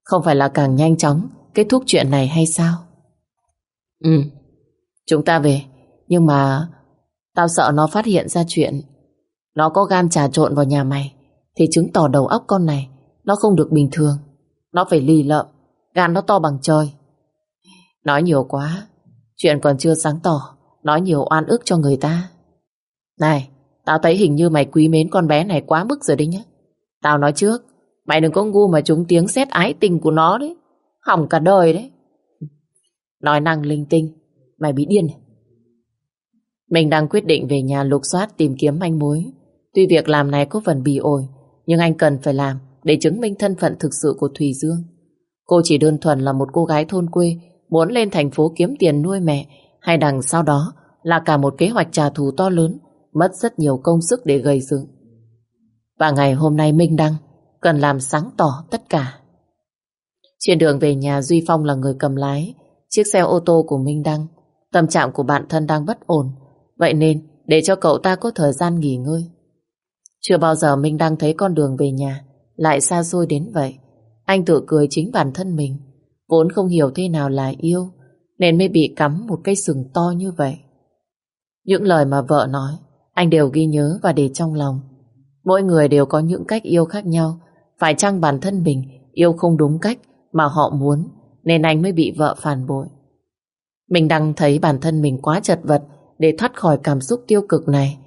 S1: Không phải là càng nhanh chóng kết thúc chuyện này hay sao? Ừ, chúng ta về. Nhưng mà tao sợ nó phát hiện ra chuyện. Nó có gan trà trộn vào nhà mày. Thì chứng tỏ đầu óc con này nó không được bình thường. Nó phải lì lợm. Gan nó to bằng trời. Nói nhiều quá. Chuyện còn chưa sáng tỏ. Nói nhiều oan ức cho người ta. Này, tao thấy hình như mày quý mến con bé này quá mức rồi đấy nhá. Tao nói trước, mày đừng có ngu mà trúng tiếng xét ái tình của nó đấy. Hỏng cả đời đấy. Nói năng linh tinh, mày bị điên à? Mình đang quyết định về nhà lục soát tìm kiếm manh mối. Tuy việc làm này có phần bì ổi, nhưng anh cần phải làm để chứng minh thân phận thực sự của Thùy Dương. Cô chỉ đơn thuần là một cô gái thôn quê muốn lên thành phố kiếm tiền nuôi mẹ hay đằng sau đó là cả một kế hoạch trả thù to lớn mất rất nhiều công sức để gây dựng. Và ngày hôm nay Minh Đăng cần làm sáng tỏ tất cả. Trên đường về nhà Duy Phong là người cầm lái chiếc xe ô tô của Minh Đăng. Tâm trạng của bạn thân đang bất ổn, vậy nên để cho cậu ta có thời gian nghỉ ngơi. Chưa bao giờ Minh Đăng thấy con đường về nhà lại xa xôi đến vậy. Anh tự cười chính bản thân mình, vốn không hiểu thế nào là yêu, nên mới bị cắm một cây sừng to như vậy. Những lời mà vợ nói, anh đều ghi nhớ và để trong lòng. Mỗi người đều có những cách yêu khác nhau, phải chăng bản thân mình yêu không đúng cách mà họ muốn, nên anh mới bị vợ phản bội. Mình đang thấy bản thân mình quá chật vật để thoát khỏi cảm xúc tiêu cực này.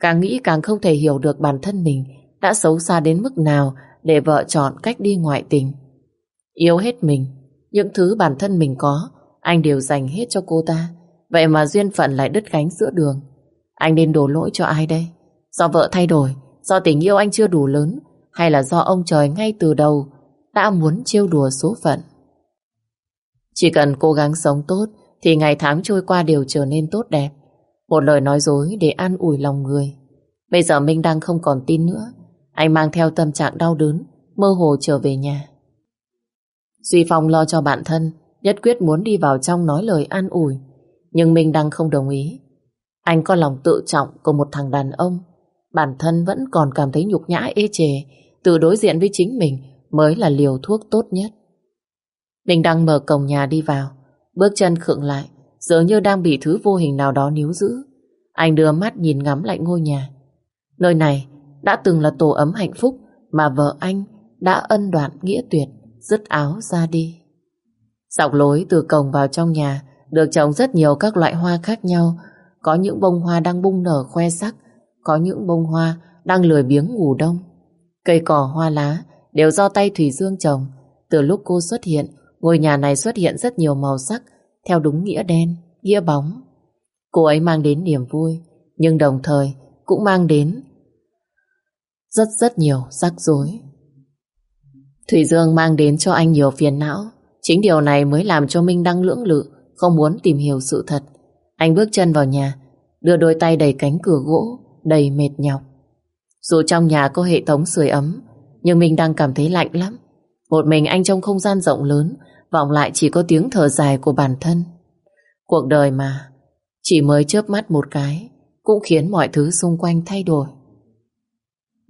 S1: Càng nghĩ càng không thể hiểu được bản thân mình đã xấu xa đến mức nào để vợ chọn cách đi ngoại tình. Yêu hết mình, những thứ bản thân mình có, anh đều dành hết cho cô ta. Vậy mà duyên phận lại đứt gánh giữa đường. Anh nên đổ lỗi cho ai đây? Do vợ thay đổi, do tình yêu anh chưa đủ lớn, hay là do ông trời ngay từ đầu đã muốn trêu đùa số phận? Chỉ cần cố gắng sống tốt, thì ngày tháng trôi qua đều trở nên tốt đẹp. Một lời nói dối để an ủi lòng người. Bây giờ Minh đang không còn tin nữa. Anh mang theo tâm trạng đau đớn, mơ hồ trở về nhà. Duy Phong lo cho bản thân, nhất quyết muốn đi vào trong nói lời an ủi. Nhưng Minh Đăng không đồng ý. Anh có lòng tự trọng của một thằng đàn ông. Bản thân vẫn còn cảm thấy nhục nhã ê chề. Từ đối diện với chính mình mới là liều thuốc tốt nhất. Minh Đăng mở cổng nhà đi vào. Bước chân khựng lại, dường như đang bị thứ vô hình nào đó níu giữ. Anh đưa mắt nhìn ngắm lại ngôi nhà. Nơi này đã từng là tổ ấm hạnh phúc mà vợ anh đã ân đoạn nghĩa tuyệt, dứt áo ra đi. Dọc lối từ cổng vào trong nhà được trồng rất nhiều các loại hoa khác nhau. Có những bông hoa đang bung nở khoe sắc, có những bông hoa đang lười biếng ngủ đông. Cây cỏ hoa lá đều do tay Thủy Dương trồng. Từ lúc cô xuất hiện, ngôi nhà này xuất hiện rất nhiều màu sắc theo đúng nghĩa đen, nghĩa bóng. Cô ấy mang đến niềm vui, nhưng đồng thời cũng mang đến rất rất nhiều rắc rối. Thủy Dương mang đến cho anh nhiều phiền não. Chính điều này mới làm cho Minh Đăng lưỡng lự, không muốn tìm hiểu sự thật. Anh bước chân vào nhà, đưa đôi tay đầy cánh cửa gỗ, đầy mệt nhọc. Dù trong nhà có hệ thống sưởi ấm, nhưng Minh Đăng cảm thấy lạnh lắm. Một mình anh trong không gian rộng lớn, vọng lại chỉ có tiếng thở dài của bản thân. Cuộc đời mà, chỉ mới chớp mắt một cái, cũng khiến mọi thứ xung quanh thay đổi.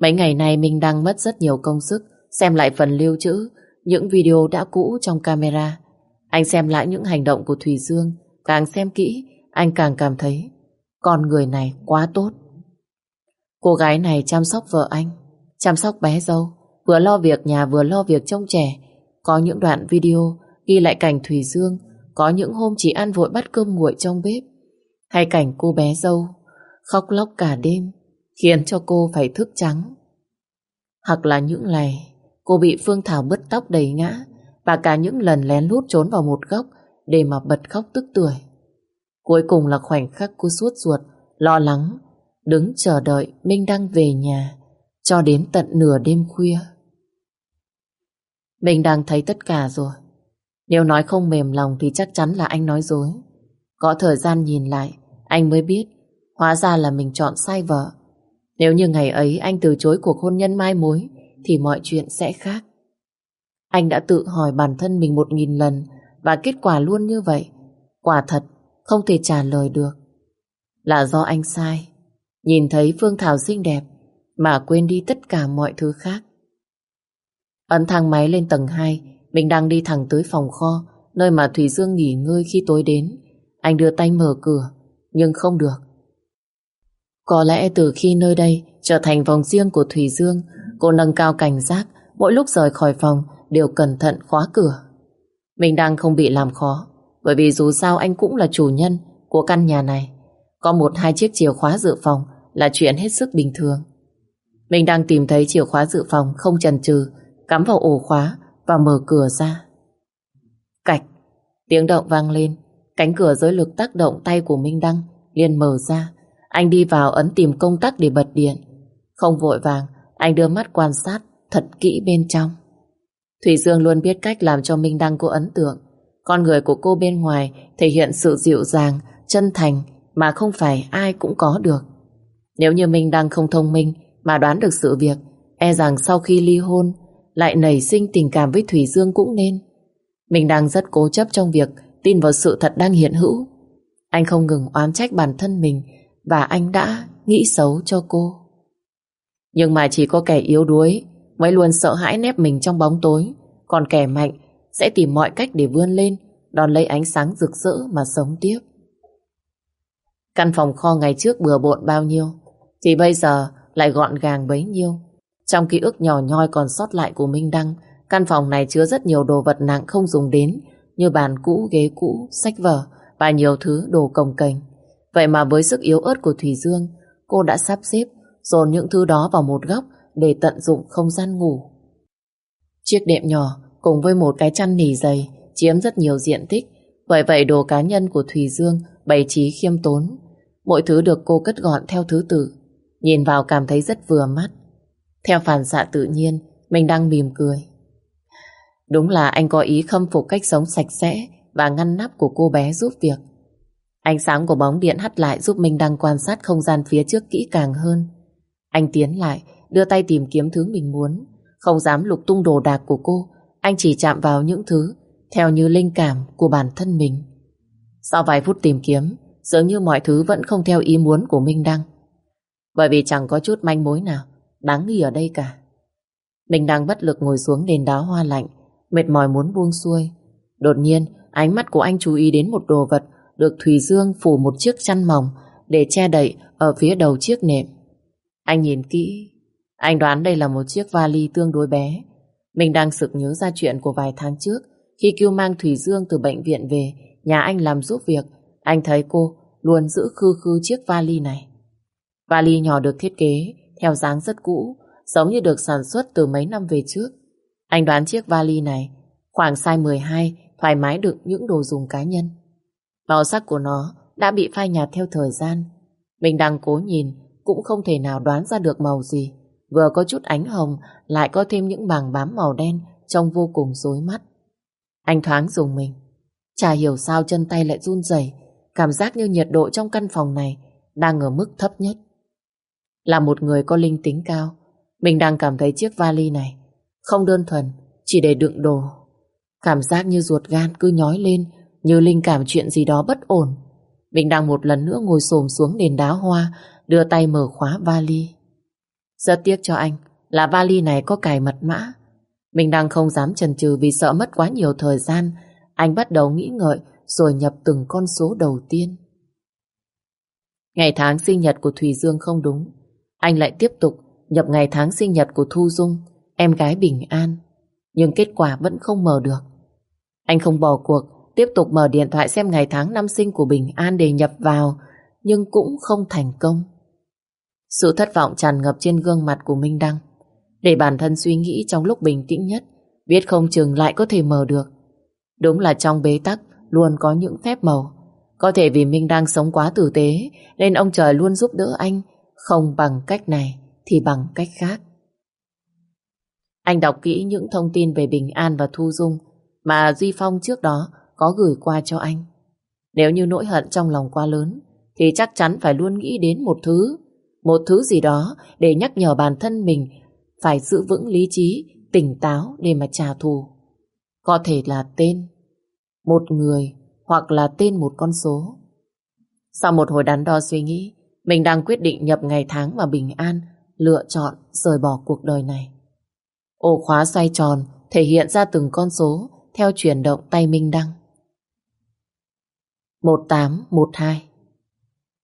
S1: Mấy ngày nay Minh đang mất rất nhiều công sức xem lại phần lưu trữ những video đã cũ trong camera. Anh xem lại những hành động của Thùy Dương, càng xem kỹ, anh càng cảm thấy con người này quá tốt. Cô gái này chăm sóc vợ anh, chăm sóc bé dâu, vừa lo việc nhà vừa lo việc trông trẻ. Có những đoạn video ghi lại cảnh Thùy Dương, có những hôm chỉ ăn vội bắt cơm nguội trong bếp, hay cảnh cô bé dâu khóc lóc cả đêm, khiến cho cô phải thức trắng. Hoặc là những ngày cô bị Phương Thảo bứt tóc đầy ngã và cả những lần lén lút trốn vào một góc để mà bật khóc tức tuổi. Cuối cùng là khoảnh khắc cô suốt ruột, lo lắng, đứng chờ đợi Minh Đăng về nhà cho đến tận nửa đêm khuya. Minh đang thấy tất cả rồi. Nếu nói không mềm lòng thì chắc chắn là anh nói dối. Có thời gian nhìn lại, anh mới biết hóa ra là mình chọn sai vợ. Nếu như ngày ấy anh từ chối cuộc hôn nhân mai mối thì mọi chuyện sẽ khác. Anh đã tự hỏi bản thân mình một nghìn lần và kết quả luôn như vậy. Quả thật không thể trả lời được. Là do anh sai. Nhìn thấy Phương Thảo xinh đẹp mà quên đi tất cả mọi thứ khác. Ấn thang máy lên tầng 2, mình đang đi thẳng tới phòng kho, nơi mà Thủy Dương nghỉ ngơi khi tối đến. Anh đưa tay mở cửa, nhưng không được. Có lẽ từ khi nơi đây trở thành vòng riêng của Thủy Dương, cô nâng cao cảnh giác, mỗi lúc rời khỏi phòng đều cẩn thận khóa cửa. Mình đang không bị làm khó, bởi vì dù sao anh cũng là chủ nhân của căn nhà này. Có một hai chiếc chìa khóa dự phòng là chuyện hết sức bình thường. Mình đang tìm thấy chìa khóa dự phòng không chần chừ, cắm vào ổ khóa và mở cửa ra. Cạch, tiếng động vang lên, cánh cửa dưới lực tác động tay của Minh Đăng liền mở ra. Anh đi vào ấn tìm công tắc để bật điện. Không vội vàng, anh đưa mắt quan sát thật kỹ bên trong. Thủy Dương luôn biết cách làm cho Minh Đăng cô ấn tượng. Con người của cô bên ngoài thể hiện sự dịu dàng, chân thành mà không phải ai cũng có được. Nếu như Minh Đăng không thông minh mà đoán được sự việc, e rằng sau khi ly hôn lại nảy sinh tình cảm với Thủy Dương cũng nên. Mình đang rất cố chấp trong việc tin vào sự thật đang hiện hữu. Anh không ngừng oán trách bản thân mình và anh đã nghĩ xấu cho cô. Nhưng mà chỉ có kẻ yếu đuối mới luôn sợ hãi nép mình trong bóng tối, còn kẻ mạnh sẽ tìm mọi cách để vươn lên, đón lấy ánh sáng rực rỡ mà sống tiếp. Căn phòng kho ngày trước bừa bộn bao nhiêu, thì bây giờ lại gọn gàng bấy nhiêu. Trong ký ức nhỏ nhoi còn sót lại của Minh Đăng, căn phòng này chứa rất nhiều đồ vật nặng không dùng đến, như bàn cũ, ghế cũ, sách vở và nhiều thứ đồ cồng cành. Vậy mà với sức yếu ớt của Thủy Dương, cô đã sắp xếp dồn những thứ đó vào một góc để tận dụng không gian ngủ. Chiếc đệm nhỏ cùng với một cái chăn nỉ dày chiếm rất nhiều diện tích, bởi vậy đồ cá nhân của Thủy Dương bày trí khiêm tốn. Mỗi thứ được cô cất gọn theo thứ tự, nhìn vào cảm thấy rất vừa mắt. Theo phản xạ tự nhiên, mình đang mỉm cười. Đúng là anh có ý khâm phục cách sống sạch sẽ và ngăn nắp của cô bé giúp việc. Ánh sáng của bóng điện hắt lại giúp mình đang quan sát không gian phía trước kỹ càng hơn. Anh tiến lại, đưa tay tìm kiếm thứ mình muốn. Không dám lục tung đồ đạc của cô, anh chỉ chạm vào những thứ theo như linh cảm của bản thân mình. Sau vài phút tìm kiếm, dường như mọi thứ vẫn không theo ý muốn của Minh Đăng. Bởi vì chẳng có chút manh mối nào đáng nghi ở đây cả. Minh Đăng bất lực ngồi xuống đền đá hoa lạnh, mệt mỏi muốn buông xuôi. Đột nhiên, ánh mắt của anh chú ý đến một đồ vật được Thùy Dương phủ một chiếc chăn mỏng để che đậy ở phía đầu chiếc nệm. Anh nhìn kỹ, anh đoán đây là một chiếc vali tương đối bé. Mình đang sực nhớ ra chuyện của vài tháng trước khi kêu mang Thủy Dương từ bệnh viện về nhà anh làm giúp việc. Anh thấy cô luôn giữ khư khư chiếc vali này. Vali nhỏ được thiết kế theo dáng rất cũ, giống như được sản xuất từ mấy năm về trước. Anh đoán chiếc vali này khoảng size 12 thoải mái đựng những đồ dùng cá nhân. Màu sắc của nó đã bị phai nhạt theo thời gian. Mình đang cố nhìn cũng không thể nào đoán ra được màu gì. Vừa có chút ánh hồng lại có thêm những bảng bám màu đen trông vô cùng rối mắt. Anh thoáng dùng mình. Chả hiểu sao chân tay lại run rẩy, cảm giác như nhiệt độ trong căn phòng này đang ở mức thấp nhất. Là một người có linh tính cao, mình đang cảm thấy chiếc vali này không đơn thuần chỉ để đựng đồ. Cảm giác như ruột gan cứ nhói lên như linh cảm chuyện gì đó bất ổn. Mình đang một lần nữa ngồi xổm xuống nền đá hoa đưa tay mở khóa vali. Rất tiếc cho anh là vali này có cài mật mã. Mình đang không dám chần chừ vì sợ mất quá nhiều thời gian. Anh bắt đầu nghĩ ngợi rồi nhập từng con số đầu tiên. Ngày tháng sinh nhật của Thùy Dương không đúng. Anh lại tiếp tục nhập ngày tháng sinh nhật của Thu Dung, em gái Bình An. Nhưng kết quả vẫn không mở được. Anh không bỏ cuộc, tiếp tục mở điện thoại xem ngày tháng năm sinh của Bình An để nhập vào, nhưng cũng không thành công. Sự thất vọng tràn ngập trên gương mặt của Minh Đăng. Để bản thân suy nghĩ trong lúc bình tĩnh nhất, biết không chừng lại có thể mở được. Đúng là trong bế tắc luôn có những phép màu. Có thể vì Minh đăng sống quá tử tế nên ông trời luôn giúp đỡ anh không bằng cách này thì bằng cách khác. Anh đọc kỹ những thông tin về Bình An và Thu Dung mà Duy Phong trước đó có gửi qua cho anh. Nếu như nỗi hận trong lòng quá lớn thì chắc chắn phải luôn nghĩ đến một thứ một thứ gì đó để nhắc nhở bản thân mình phải giữ vững lý trí, tỉnh táo để mà trả thù. Có thể là tên, một người hoặc là tên một con số. Sau một hồi đắn đo suy nghĩ, mình đang quyết định nhập ngày tháng và bình an, lựa chọn rời bỏ cuộc đời này. Ổ khóa xoay tròn thể hiện ra từng con số theo chuyển động tay Minh Đăng. 1812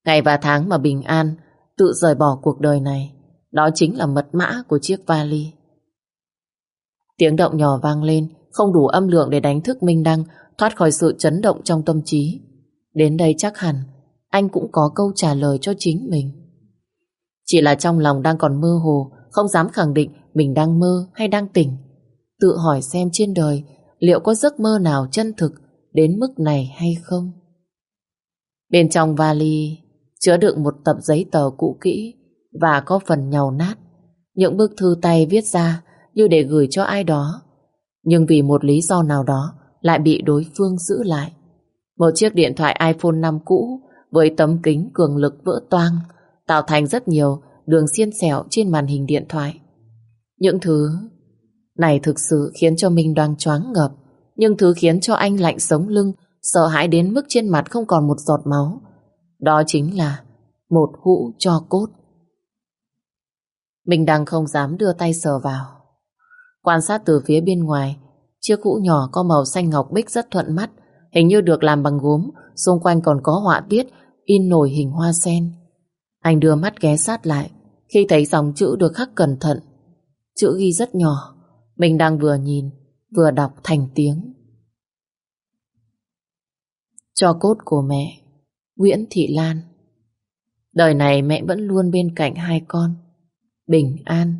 S1: Ngày và tháng mà Bình An tự rời bỏ cuộc đời này, đó chính là mật mã của chiếc vali. Tiếng động nhỏ vang lên, không đủ âm lượng để đánh thức Minh Đăng thoát khỏi sự chấn động trong tâm trí. Đến đây chắc hẳn anh cũng có câu trả lời cho chính mình. Chỉ là trong lòng đang còn mơ hồ, không dám khẳng định mình đang mơ hay đang tỉnh. Tự hỏi xem trên đời liệu có giấc mơ nào chân thực đến mức này hay không. Bên trong vali chứa đựng một tập giấy tờ cũ kỹ và có phần nhàu nát. Những bức thư tay viết ra như để gửi cho ai đó. Nhưng vì một lý do nào đó lại bị đối phương giữ lại. Một chiếc điện thoại iPhone 5 cũ với tấm kính cường lực vỡ toang tạo thành rất nhiều đường xiên xẻo trên màn hình điện thoại. Những thứ này thực sự khiến cho mình đoan choáng ngợp, nhưng thứ khiến cho anh lạnh sống lưng, sợ hãi đến mức trên mặt không còn một giọt máu. Đó chính là một hũ cho cốt. Mình đang không dám đưa tay sờ vào. Quan sát từ phía bên ngoài, chiếc hũ nhỏ có màu xanh ngọc bích rất thuận mắt, hình như được làm bằng gốm, xung quanh còn có họa tiết in nổi hình hoa sen. Anh đưa mắt ghé sát lại, khi thấy dòng chữ được khắc cẩn thận. Chữ ghi rất nhỏ, mình đang vừa nhìn, vừa đọc thành tiếng. Cho cốt của mẹ, Nguyễn Thị Lan. Đời này mẹ vẫn luôn bên cạnh hai con, Bình An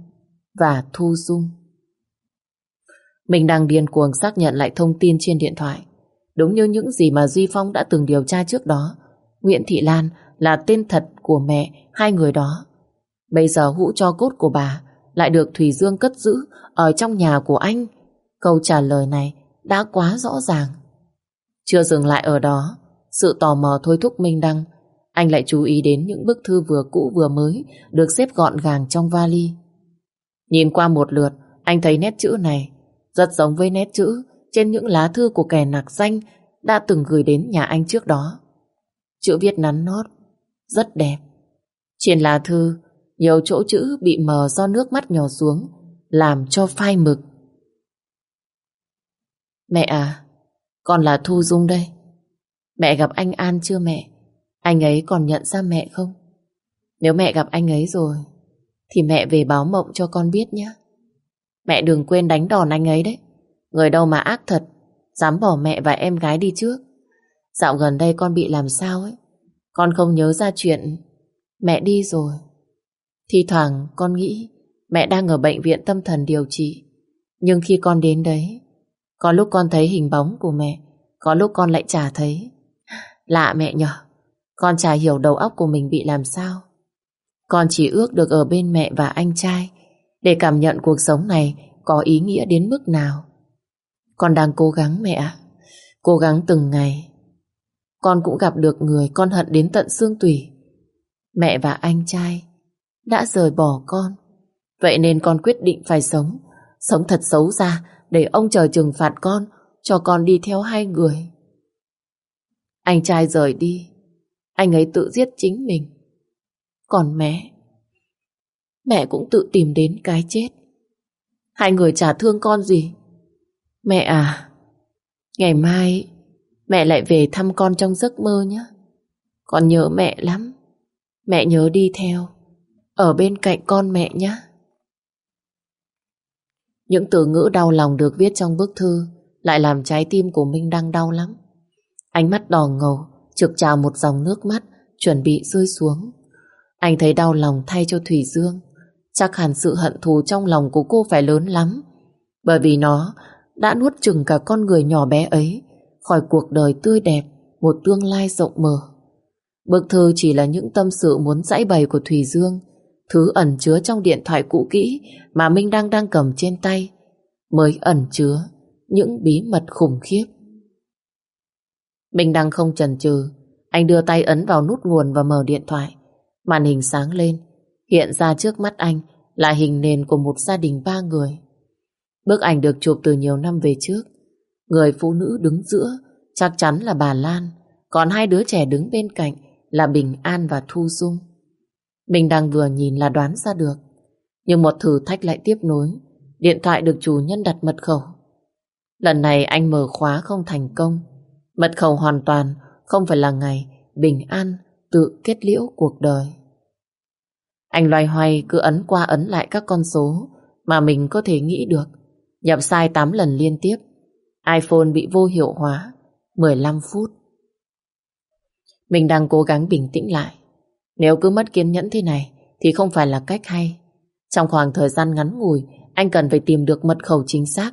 S1: và Thu Dung. Mình đang điên cuồng xác nhận lại thông tin trên điện thoại. Đúng như những gì mà Duy Phong đã từng điều tra trước đó. Nguyễn Thị Lan là tên thật của mẹ hai người đó. Bây giờ hũ cho cốt của bà lại được Thủy Dương cất giữ ở trong nhà của anh. Câu trả lời này đã quá rõ ràng. Chưa dừng lại ở đó, sự tò mò thôi thúc Minh Đăng. Anh lại chú ý đến những bức thư vừa cũ vừa mới được xếp gọn gàng trong vali. Nhìn qua một lượt, anh thấy nét chữ này rất giống với nét chữ trên những lá thư của kẻ nạc danh đã từng gửi đến nhà anh trước đó. Chữ viết nắn nót, rất đẹp. Trên lá thư, nhiều chỗ chữ bị mờ do nước mắt nhỏ xuống, làm cho phai mực. Mẹ à, còn là Thu Dung đây. Mẹ gặp anh An chưa mẹ? Anh ấy còn nhận ra mẹ không? Nếu mẹ gặp anh ấy rồi, thì mẹ về báo mộng cho con biết nhé. Mẹ đừng quên đánh đòn anh ấy đấy. Người đâu mà ác thật, dám bỏ mẹ và em gái đi trước. Dạo gần đây con bị làm sao ấy. Con không nhớ ra chuyện mẹ đi rồi. Thì thoảng con nghĩ mẹ đang ở bệnh viện tâm thần điều trị. Nhưng khi con đến đấy, có lúc con thấy hình bóng của mẹ, có lúc con lại chả thấy. Lạ mẹ nhở, con chả hiểu đầu óc của mình bị làm sao. Con chỉ ước được ở bên mẹ và anh trai để cảm nhận cuộc sống này có ý nghĩa đến mức nào. Con đang cố gắng mẹ ạ, cố gắng từng ngày. Con cũng gặp được người con hận đến tận xương tủy. Mẹ và anh trai đã rời bỏ con. Vậy nên con quyết định phải sống, sống thật xấu ra để ông trời trừng phạt con, cho con đi theo hai người. Anh trai rời đi, anh ấy tự giết chính mình. Còn mẹ, mẹ cũng tự tìm đến cái chết. Hai người trả thương con gì. Mẹ à, ngày mai mẹ lại về thăm con trong giấc mơ nhé. Con nhớ mẹ lắm. Mẹ nhớ đi theo, ở bên cạnh con mẹ nhé. Những từ ngữ đau lòng được viết trong bức thư lại làm trái tim của Minh đang đau lắm. Ánh mắt đỏ ngầu, trực trào một dòng nước mắt, chuẩn bị rơi xuống. Anh thấy đau lòng thay cho Thủy Dương. Chắc hẳn sự hận thù trong lòng của cô phải lớn lắm. Bởi vì nó đã nuốt chừng cả con người nhỏ bé ấy khỏi cuộc đời tươi đẹp, một tương lai rộng mở. Bức thư chỉ là những tâm sự muốn dãy bày của Thủy Dương, thứ ẩn chứa trong điện thoại cũ kỹ mà Minh đang đang cầm trên tay, mới ẩn chứa những bí mật khủng khiếp. Minh đang không chần chừ, anh đưa tay ấn vào nút nguồn và mở điện thoại. Màn hình sáng lên, Hiện ra trước mắt anh là hình nền của một gia đình ba người. Bức ảnh được chụp từ nhiều năm về trước. Người phụ nữ đứng giữa chắc chắn là bà Lan, còn hai đứa trẻ đứng bên cạnh là Bình An và Thu Dung. Mình đang vừa nhìn là đoán ra được. Nhưng một thử thách lại tiếp nối. Điện thoại được chủ nhân đặt mật khẩu. Lần này anh mở khóa không thành công. Mật khẩu hoàn toàn không phải là ngày Bình An, tự kết liễu cuộc đời. Anh loay hoay cứ ấn qua ấn lại các con số mà mình có thể nghĩ được. Nhập sai 8 lần liên tiếp. iPhone bị vô hiệu hóa 15 phút. Mình đang cố gắng bình tĩnh lại. Nếu cứ mất kiên nhẫn thế này thì không phải là cách hay. Trong khoảng thời gian ngắn ngủi, anh cần phải tìm được mật khẩu chính xác.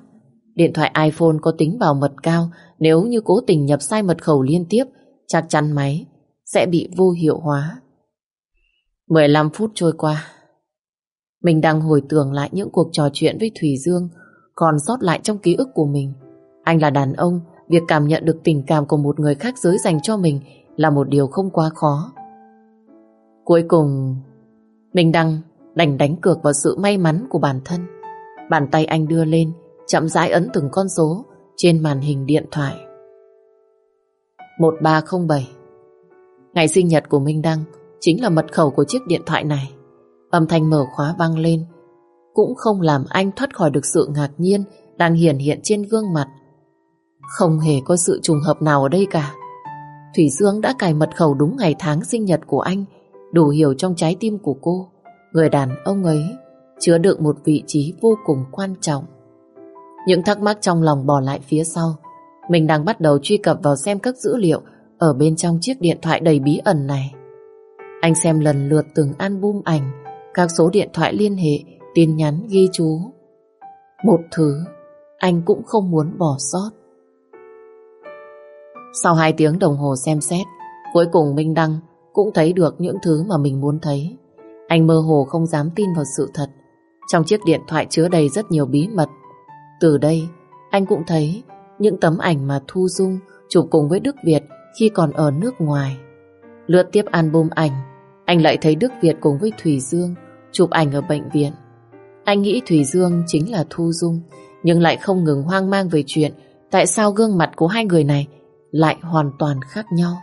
S1: Điện thoại iPhone có tính bảo mật cao, nếu như cố tình nhập sai mật khẩu liên tiếp, chắc chắn máy sẽ bị vô hiệu hóa. 15 phút trôi qua. Mình đang hồi tưởng lại những cuộc trò chuyện với Thủy Dương còn sót lại trong ký ức của mình. Anh là đàn ông, việc cảm nhận được tình cảm của một người khác giới dành cho mình là một điều không quá khó. Cuối cùng, minh đăng đành đánh cược vào sự may mắn của bản thân. Bàn tay anh đưa lên, chậm rãi ấn từng con số trên màn hình điện thoại. 1307 Ngày sinh nhật của Minh Đăng chính là mật khẩu của chiếc điện thoại này. Âm thanh mở khóa vang lên, cũng không làm anh thoát khỏi được sự ngạc nhiên đang hiển hiện trên gương mặt. Không hề có sự trùng hợp nào ở đây cả. Thủy Dương đã cài mật khẩu đúng ngày tháng sinh nhật của anh, đủ hiểu trong trái tim của cô. Người đàn ông ấy chứa đựng một vị trí vô cùng quan trọng. Những thắc mắc trong lòng bỏ lại phía sau. Mình đang bắt đầu truy cập vào xem các dữ liệu ở bên trong chiếc điện thoại đầy bí ẩn này. Anh xem lần lượt từng album ảnh, các số điện thoại liên hệ, tin nhắn ghi chú. Một thứ anh cũng không muốn bỏ sót. Sau hai tiếng đồng hồ xem xét, cuối cùng Minh Đăng cũng thấy được những thứ mà mình muốn thấy. Anh mơ hồ không dám tin vào sự thật. Trong chiếc điện thoại chứa đầy rất nhiều bí mật. Từ đây, anh cũng thấy những tấm ảnh mà Thu Dung chụp cùng với Đức Việt khi còn ở nước ngoài. Lướt tiếp album ảnh, anh lại thấy Đức Việt cùng với Thủy Dương chụp ảnh ở bệnh viện. Anh nghĩ Thủy Dương chính là Thu Dung, nhưng lại không ngừng hoang mang về chuyện tại sao gương mặt của hai người này lại hoàn toàn khác nhau.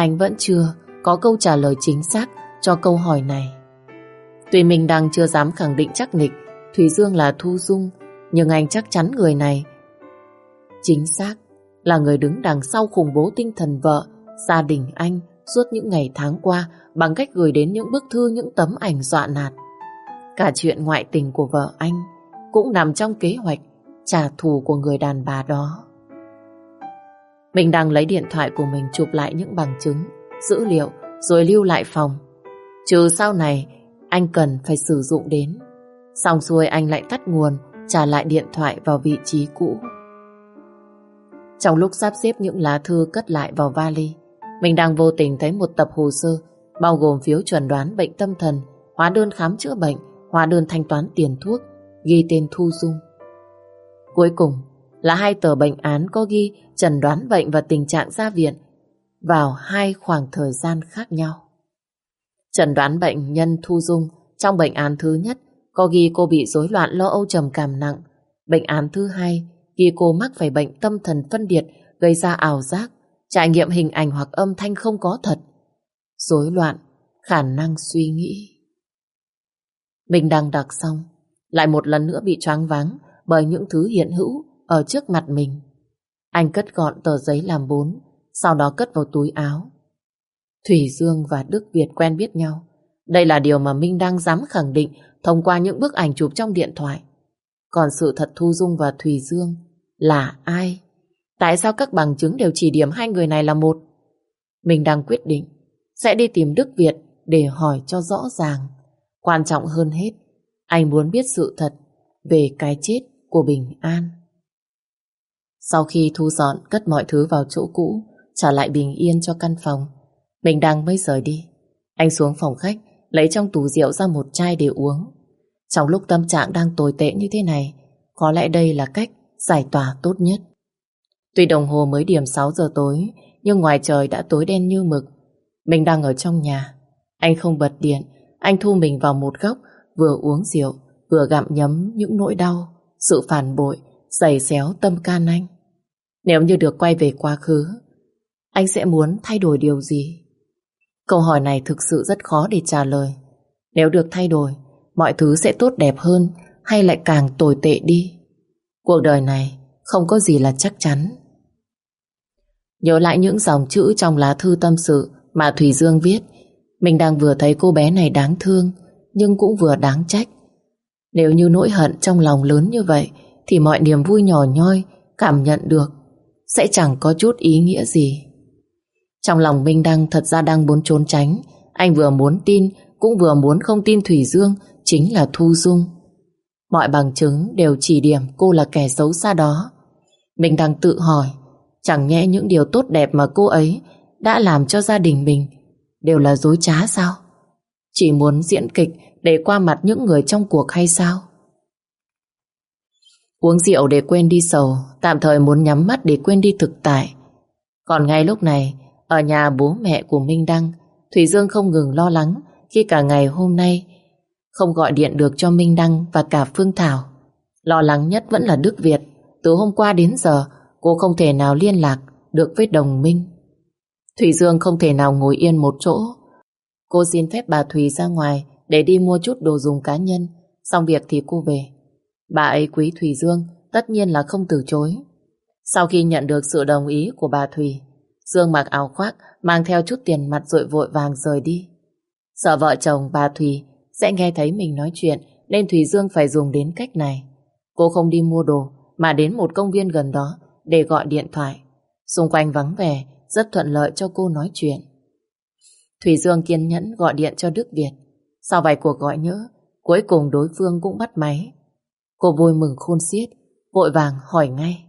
S1: Anh vẫn chưa có câu trả lời chính xác cho câu hỏi này. Tuy mình đang chưa dám khẳng định chắc nịch Thủy Dương là Thu Dung, nhưng anh chắc chắn người này chính xác là người đứng đằng sau khủng bố tinh thần vợ, gia đình anh suốt những ngày tháng qua bằng cách gửi đến những bức thư những tấm ảnh dọa nạt. Cả chuyện ngoại tình của vợ anh cũng nằm trong kế hoạch trả thù của người đàn bà đó. Mình đang lấy điện thoại của mình chụp lại những bằng chứng, dữ liệu rồi lưu lại phòng. Trừ sau này anh cần phải sử dụng đến. Xong xuôi anh lại tắt nguồn, trả lại điện thoại vào vị trí cũ. Trong lúc sắp xếp những lá thư cất lại vào vali, mình đang vô tình thấy một tập hồ sơ bao gồm phiếu chuẩn đoán bệnh tâm thần, hóa đơn khám chữa bệnh, hóa đơn thanh toán tiền thuốc, ghi tên Thu Dung. Cuối cùng là hai tờ bệnh án có ghi trần đoán bệnh và tình trạng ra viện vào hai khoảng thời gian khác nhau. Trần đoán bệnh nhân Thu Dung trong bệnh án thứ nhất có ghi cô bị rối loạn lo âu trầm cảm nặng. Bệnh án thứ hai ghi cô mắc phải bệnh tâm thần phân biệt gây ra ảo giác, trải nghiệm hình ảnh hoặc âm thanh không có thật, rối loạn, khả năng suy nghĩ. Mình đang đọc xong, lại một lần nữa bị choáng váng bởi những thứ hiện hữu ở trước mặt mình. Anh cất gọn tờ giấy làm bốn, sau đó cất vào túi áo. Thủy Dương và Đức Việt quen biết nhau. Đây là điều mà Minh đang dám khẳng định thông qua những bức ảnh chụp trong điện thoại. Còn sự thật Thu Dung và Thủy Dương là ai? Tại sao các bằng chứng đều chỉ điểm hai người này là một? Mình đang quyết định sẽ đi tìm Đức Việt để hỏi cho rõ ràng. Quan trọng hơn hết, anh muốn biết sự thật về cái chết của Bình An. Sau khi thu dọn cất mọi thứ vào chỗ cũ, trả lại bình yên cho căn phòng, mình đang mới rời đi. Anh xuống phòng khách, lấy trong tủ rượu ra một chai để uống. Trong lúc tâm trạng đang tồi tệ như thế này, có lẽ đây là cách giải tỏa tốt nhất. Tuy đồng hồ mới điểm 6 giờ tối, nhưng ngoài trời đã tối đen như mực. Mình đang ở trong nhà. Anh không bật điện, anh thu mình vào một góc, vừa uống rượu, vừa gặm nhấm những nỗi đau, sự phản bội, giày xéo tâm can anh. Nếu như được quay về quá khứ, anh sẽ muốn thay đổi điều gì? Câu hỏi này thực sự rất khó để trả lời. Nếu được thay đổi, mọi thứ sẽ tốt đẹp hơn hay lại càng tồi tệ đi? Cuộc đời này không có gì là chắc chắn. Nhớ lại những dòng chữ trong lá thư tâm sự mà Thủy Dương viết, mình đang vừa thấy cô bé này đáng thương, nhưng cũng vừa đáng trách. Nếu như nỗi hận trong lòng lớn như vậy, thì mọi niềm vui nhỏ nhoi cảm nhận được sẽ chẳng có chút ý nghĩa gì. Trong lòng Minh Đăng thật ra đang muốn trốn tránh, anh vừa muốn tin cũng vừa muốn không tin Thủy Dương chính là Thu Dung. Mọi bằng chứng đều chỉ điểm cô là kẻ xấu xa đó. Mình đang tự hỏi, chẳng nhẽ những điều tốt đẹp mà cô ấy đã làm cho gia đình mình đều là dối trá sao? Chỉ muốn diễn kịch để qua mặt những người trong cuộc hay sao? Uống rượu để quên đi sầu, tạm thời muốn nhắm mắt để quên đi thực tại. Còn ngay lúc này, ở nhà bố mẹ của Minh Đăng, Thủy Dương không ngừng lo lắng khi cả ngày hôm nay không gọi điện được cho Minh Đăng và cả Phương Thảo. Lo lắng nhất vẫn là Đức Việt. Từ hôm qua đến giờ, cô không thể nào liên lạc được với đồng minh. Thủy Dương không thể nào ngồi yên một chỗ. Cô xin phép bà Thùy ra ngoài để đi mua chút đồ dùng cá nhân. Xong việc thì cô về. Bà ấy quý Thùy Dương, tất nhiên là không từ chối. Sau khi nhận được sự đồng ý của bà Thùy, Dương mặc áo khoác, mang theo chút tiền mặt rồi vội vàng rời đi. Sợ vợ chồng bà Thùy sẽ nghe thấy mình nói chuyện nên Thùy Dương phải dùng đến cách này. Cô không đi mua đồ mà đến một công viên gần đó để gọi điện thoại. Xung quanh vắng vẻ, rất thuận lợi cho cô nói chuyện. Thủy Dương kiên nhẫn gọi điện cho Đức Việt. Sau vài cuộc gọi nhỡ, cuối cùng đối phương cũng bắt máy. Cô vui mừng khôn xiết, vội vàng hỏi ngay.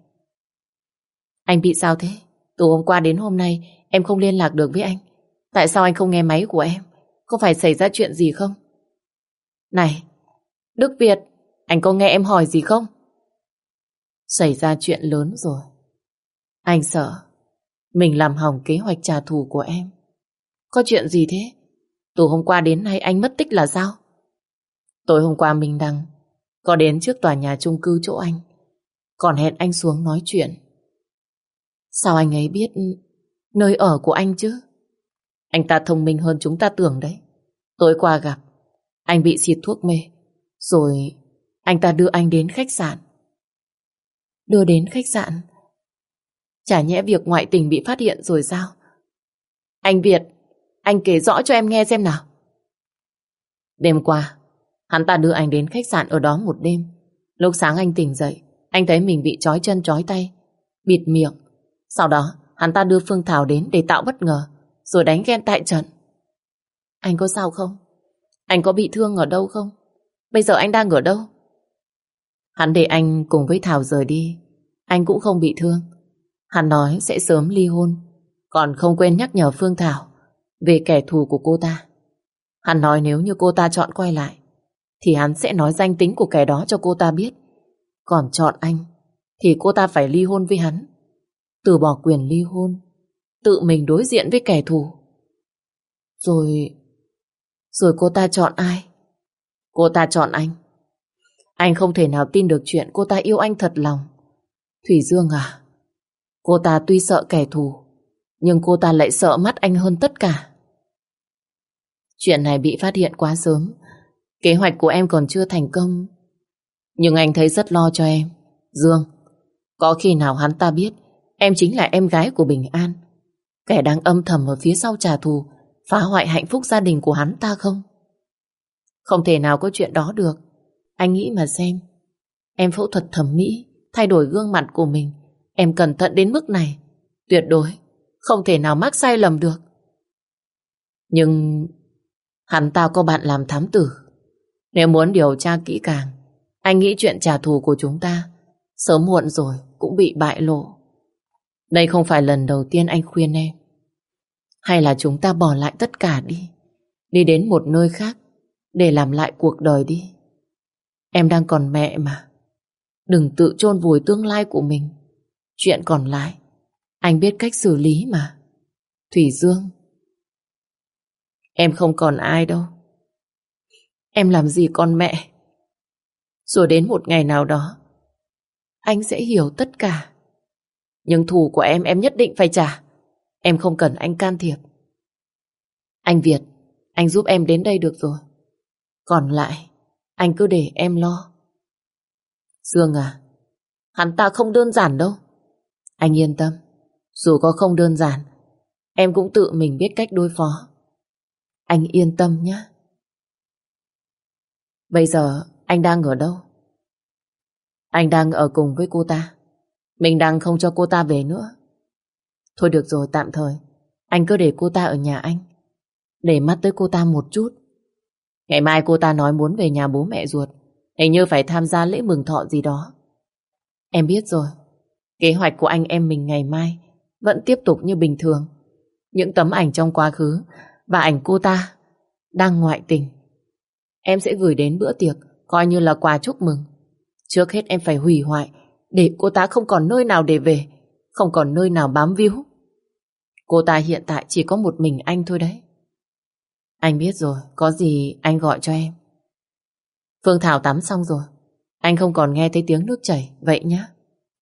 S1: Anh bị sao thế? Từ hôm qua đến hôm nay em không liên lạc được với anh. Tại sao anh không nghe máy của em? Có phải xảy ra chuyện gì không? Này, Đức Việt, anh có nghe em hỏi gì không? Xảy ra chuyện lớn rồi. Anh sợ mình làm hỏng kế hoạch trả thù của em. Có chuyện gì thế? Từ hôm qua đến nay anh mất tích là sao? Tối hôm qua mình đăng có đến trước tòa nhà chung cư chỗ anh. Còn hẹn anh xuống nói chuyện. Sao anh ấy biết nơi ở của anh chứ? Anh ta thông minh hơn chúng ta tưởng đấy. Tối qua gặp, anh bị xịt thuốc mê. Rồi anh ta đưa anh đến khách sạn. Đưa đến khách sạn? Chả nhẽ việc ngoại tình bị phát hiện rồi sao? Anh Việt, anh kể rõ cho em nghe xem nào. Đêm qua, hắn ta đưa anh đến khách sạn ở đó một đêm. Lúc sáng anh tỉnh dậy, anh thấy mình bị trói chân trói tay, bịt miệng. Sau đó, hắn ta đưa Phương Thảo đến để tạo bất ngờ, rồi đánh ghen tại trận. Anh có sao không? Anh có bị thương ở đâu không? Bây giờ anh đang ở đâu? Hắn để anh cùng với Thảo rời đi. Anh cũng không bị thương. Hắn nói sẽ sớm ly hôn. Còn không quên nhắc nhở Phương Thảo về kẻ thù của cô ta. Hắn nói nếu như cô ta chọn quay lại thì hắn sẽ nói danh tính của kẻ đó cho cô ta biết. Còn chọn anh thì cô ta phải ly hôn với hắn. Từ bỏ quyền ly hôn tự mình đối diện với kẻ thù. Rồi... Rồi cô ta chọn ai? Cô ta chọn anh. Anh không thể nào tin được chuyện cô ta yêu anh thật lòng. Thủy Dương à, cô ta tuy sợ kẻ thù, nhưng cô ta lại sợ mắt anh hơn tất cả. Chuyện này bị phát hiện quá sớm, kế hoạch của em còn chưa thành công. Nhưng anh thấy rất lo cho em. Dương, có khi nào hắn ta biết em chính là em gái của Bình An, kẻ đang âm thầm ở phía sau trả thù, phá hoại hạnh phúc gia đình của hắn ta không? Không thể nào có chuyện đó được. Anh nghĩ mà xem. Em phẫu thuật thẩm mỹ, thay đổi gương mặt của mình. Em cẩn thận đến mức này. Tuyệt đối, không thể nào mắc sai lầm được. Nhưng hắn ta có bạn làm thám tử. Nếu muốn điều tra kỹ càng, anh nghĩ chuyện trả thù của chúng ta sớm muộn rồi cũng bị bại lộ. Đây không phải lần đầu tiên anh khuyên em. Hay là chúng ta bỏ lại tất cả đi, đi đến một nơi khác để làm lại cuộc đời đi. Em đang còn mẹ mà. Đừng tự chôn vùi tương lai của mình. Chuyện còn lại, anh biết cách xử lý mà. Thủy Dương. Em không còn ai đâu. Em làm gì con mẹ? Rồi đến một ngày nào đó, anh sẽ hiểu tất cả. Nhưng thù của em em nhất định phải trả. Em không cần anh can thiệp. Anh Việt, anh giúp em đến đây được rồi. Còn lại, anh cứ để em lo. Dương à, hắn ta không đơn giản đâu. Anh yên tâm, dù có không đơn giản, em cũng tự mình biết cách đối phó. Anh yên tâm nhé. Bây giờ anh đang ở đâu? Anh đang ở cùng với cô ta. Mình đang không cho cô ta về nữa. Thôi được rồi, tạm thời. Anh cứ để cô ta ở nhà anh. Để mắt tới cô ta một chút. Ngày mai cô ta nói muốn về nhà bố mẹ ruột. Hình như phải tham gia lễ mừng thọ gì đó. Em biết rồi. Kế hoạch của anh em mình ngày mai vẫn tiếp tục như bình thường. Những tấm ảnh trong quá khứ và ảnh cô ta đang ngoại tình. Em sẽ gửi đến bữa tiệc coi như là quà chúc mừng. Trước hết em phải hủy hoại để cô ta không còn nơi nào để về, không còn nơi nào bám víu. Cô ta hiện tại chỉ có một mình anh thôi đấy. Anh biết rồi, có gì anh gọi cho em. Phương Thảo tắm xong rồi. Anh không còn nghe thấy tiếng nước chảy, vậy nhá.